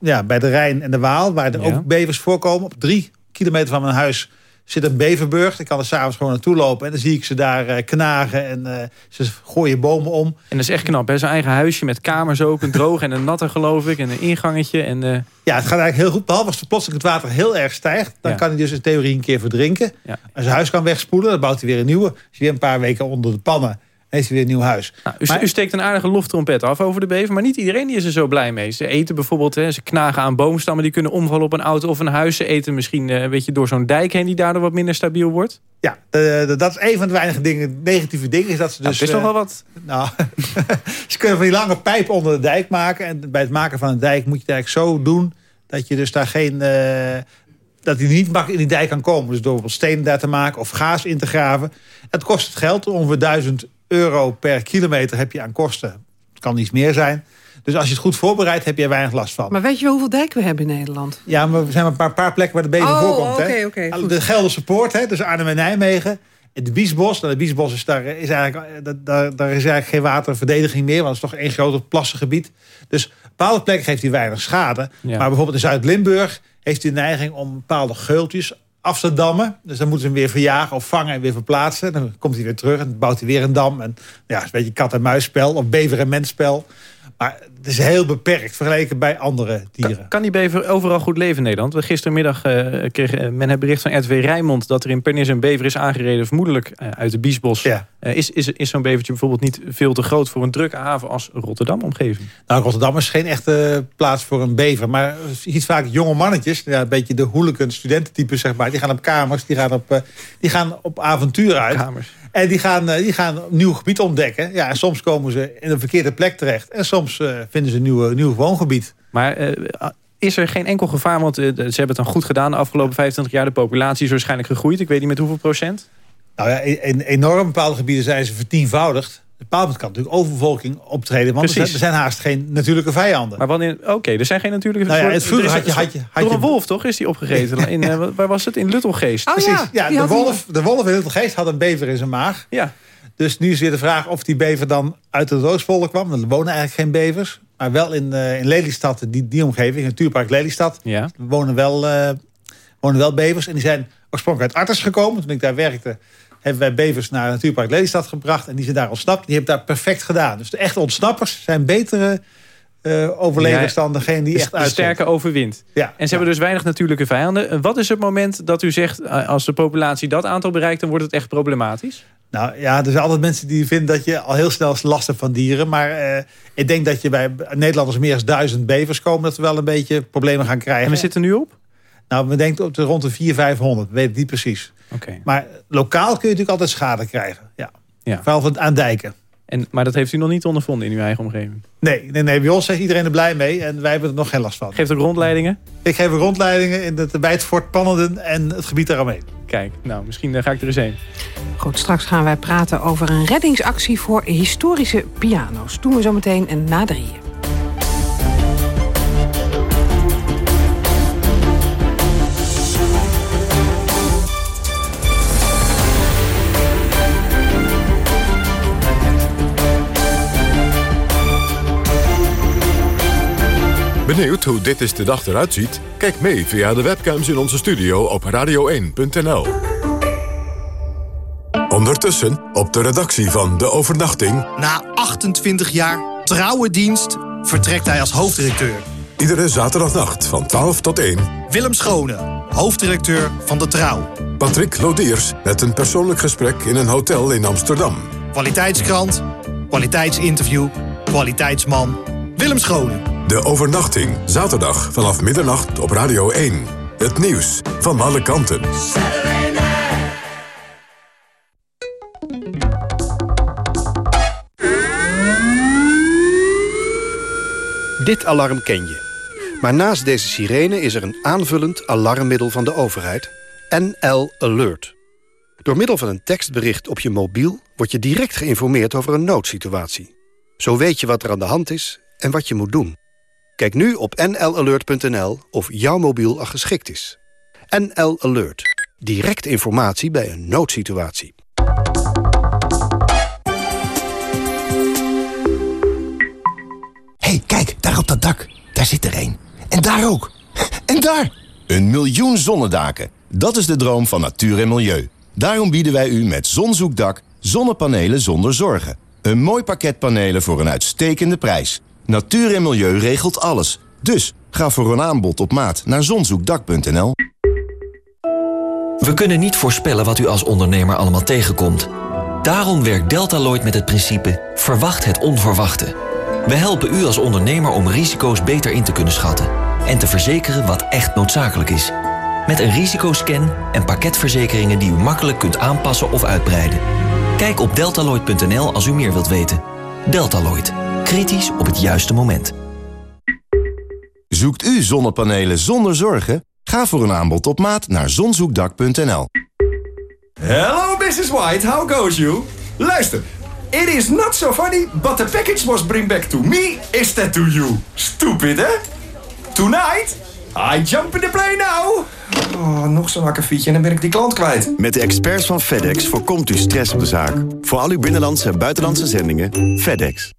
ja, bij de Rijn en de Waal. Waar er ja. ook bevers voorkomen. Op drie kilometer van mijn huis zit een beverburg. Ik kan er s'avonds gewoon naartoe lopen. En dan zie ik ze daar uh, knagen. En uh, ze gooien bomen om. En dat is echt knap. Hè? Zijn eigen huisje met kamers ook. Een droog en een natte geloof ik. En een ingangetje. En, uh... Ja, het gaat eigenlijk heel goed. Behalve als er plotseling het water heel erg stijgt. Dan ja. kan hij dus in theorie een keer verdrinken. Ja. Als zijn huis kan wegspoelen. Dan bouwt hij weer een nieuwe. Als je weer een paar weken onder de pannen heeft hij weer een nieuw huis. Nou, u, maar, u, steekt een aardige loftrompet af over de bever. Maar niet iedereen die is er zo blij mee. Ze eten bijvoorbeeld, hè, ze knagen aan boomstammen... die kunnen omvallen op een auto of een huis. Ze eten misschien uh, een beetje door zo'n dijk heen... die daardoor wat minder stabiel wordt. Ja, de, dat is een van de weinige dingen, negatieve dingen. Is dat ze dus, nou, het is nog wel wat. Nou, ze kunnen van die lange pijp onder de dijk maken. En bij het maken van een dijk moet je het eigenlijk zo doen... dat je dus daar geen... Uh, dat hij niet makkelijk in die dijk kan komen. Dus door bijvoorbeeld stenen daar te maken of gaas in te graven. Het kost het geld, ongeveer 1000 euro per kilometer heb je aan kosten. Het kan iets meer zijn. Dus als je het goed voorbereidt, heb je er weinig last van. Maar weet je hoeveel dijken we hebben in Nederland? Ja, maar we zijn een paar, paar plekken waar de bever oh, voorkomt. Okay, hè? Okay, de Gelderse Poort, hè, dus Arnhem en Nijmegen. De Biesbos, nou, de Biesbos is daar, is eigenlijk, daar, daar is eigenlijk geen waterverdediging meer. Want het is toch één groot plassengebied. Dus bepaalde plekken heeft hij weinig schade. Ja. Maar bijvoorbeeld in Zuid-Limburg heeft hij de neiging om bepaalde geultjes af te dammen. Dus dan moeten ze hem weer verjagen of vangen en weer verplaatsen. Dan komt hij weer terug en bouwt hij weer een dam. En ja, het is een beetje kat-en-muisspel of bever- en mensspel. Maar het is heel beperkt vergeleken bij andere dieren. Kan, kan die bever overal goed leven in Nederland? We gistermiddag uh, kregen men het bericht van RTW Rijnmond... dat er in Pernis een bever is aangereden, vermoedelijk uh, uit de Biesbos. Ja. Is is, is zo'n bevertje bijvoorbeeld niet veel te groot... voor een drukke haven als Rotterdam-omgeving? Nou, Rotterdam is geen echte plaats voor een bever. Maar je ziet vaak jonge mannetjes, ja, een beetje de hooligan studententypes, zeg maar. Die gaan op kamers, die gaan op, die gaan op avontuur uit. Kamers. En die gaan, die gaan een nieuw gebied ontdekken. Ja, en soms komen ze in een verkeerde plek terecht. En soms uh, vinden ze een nieuw, nieuw woongebied. Maar uh, is er geen enkel gevaar? Want uh, ze hebben het dan goed gedaan de afgelopen 25 jaar. De populatie is waarschijnlijk gegroeid. Ik weet niet met hoeveel procent. Nou ja, in, enorm bepaalde gebieden zijn ze vertienvoudigd. Op een kan natuurlijk overbevolking optreden. Want er zijn haast geen natuurlijke vijanden. Maar wanneer? Oké, er zijn geen natuurlijke nou ja, het vroeger had je, had je, had Door een wolf, toch? Is die opgegeten? In, uh, waar was het? In Luttelgeest. Oh, Precies. Ja, ja de, wolf, de wolf in Luttelgeest had een bever in zijn maag. Ja. Dus nu is weer de vraag of die bever dan uit het Roosvolle kwam. Er wonen eigenlijk geen bevers. Maar wel in, uh, in Lelystad, die, die omgeving, Natuurpark Lelystad. Ja. wonen wel, uh, wonen wel bevers. En die zijn oorspronkelijk uit Arters gekomen. Toen ik daar werkte, hebben wij bevers naar Natuurpark Lelystad gebracht. En die zijn daar ontsnapt. Die hebben daar perfect gedaan. Dus de echte ontsnappers zijn betere uh, overlevers ja, dan degene die echt uit. sterke overwint. Ja, en ze ja. hebben dus weinig natuurlijke vijanden. Wat is het moment dat u zegt, als de populatie dat aantal bereikt... dan wordt het echt problematisch? Nou ja, er zijn altijd mensen die vinden dat je al heel snel last hebt van dieren. Maar uh, ik denk dat je bij Nederlanders meer dan duizend bevers komen... dat we wel een beetje problemen gaan krijgen. En we zitten nu op? Nou, we denken op de rond de 400, 500. Weet ik niet precies. Okay. Maar lokaal kun je natuurlijk altijd schade krijgen. Ja. ja. Vooral van aan dijken. En, maar dat heeft u nog niet ondervonden in uw eigen omgeving? Nee, nee, nee bij ons is iedereen er blij mee. En wij hebben er nog geen last van. Geeft ook rondleidingen? Ik geef rondleidingen in het, bij het Fort Pannenden en het gebied daaromheen. Kijk, nou, misschien ga ik er eens heen. Goed, straks gaan wij praten over een reddingsactie voor historische piano's. Doen we zo meteen na drieën. Benieuwd hoe dit is de dag eruit ziet? Kijk mee via de webcams in onze studio op radio1.nl. Ondertussen op de redactie van De Overnachting... Na 28 jaar trouwe dienst vertrekt hij als hoofddirecteur. Iedere zaterdagnacht van 12 tot 1... Willem Schone, hoofddirecteur van De Trouw. Patrick Lodiers met een persoonlijk gesprek in een hotel in Amsterdam. Kwaliteitskrant, kwaliteitsinterview, kwaliteitsman... Willem Schone. De overnachting, zaterdag vanaf middernacht op Radio 1. Het nieuws van alle kanten. Dit alarm ken je. Maar naast deze sirene is er een aanvullend alarmmiddel van de overheid. NL Alert. Door middel van een tekstbericht op je mobiel... word je direct geïnformeerd over een noodsituatie. Zo weet je wat er aan de hand is en wat je moet doen. Kijk nu op nlalert.nl of jouw mobiel al geschikt is. NL Alert. Direct informatie bij een noodsituatie. hey, kijk, daar op dat dak. Daar zit er één. En daar ook. En daar! Een miljoen zonnedaken. Dat is de droom van natuur en milieu. Daarom bieden wij u met Zonzoekdak zonnepanelen zonder zorgen. Een mooi pakket panelen voor een uitstekende prijs. Natuur en milieu regelt alles. Dus ga voor een aanbod op maat naar zonzoekdak.nl. We kunnen niet voorspellen wat u als ondernemer allemaal tegenkomt. Daarom werkt Deltaloid met het principe verwacht het onverwachte. We helpen u als ondernemer om risico's beter in te kunnen schatten en te verzekeren wat echt noodzakelijk is. Met een risicoscan en pakketverzekeringen die u makkelijk kunt aanpassen of uitbreiden. Kijk op deltaloid.nl als u meer wilt weten. Deltaloid. Kritisch op het juiste moment. Zoekt u zonnepanelen zonder zorgen? Ga voor een aanbod op maat naar zonzoekdak.nl. Hello, Mrs. White. How goes you? Luister. It is not so funny, but the package was bring back to me instead to you. Stupid, hè? Tonight, I jump in the plane now. Oh, nog zo'n akkefietje en dan ben ik die klant kwijt. Met de experts van FedEx voorkomt u stress op de zaak. Voor al uw binnenlandse en buitenlandse zendingen, FedEx.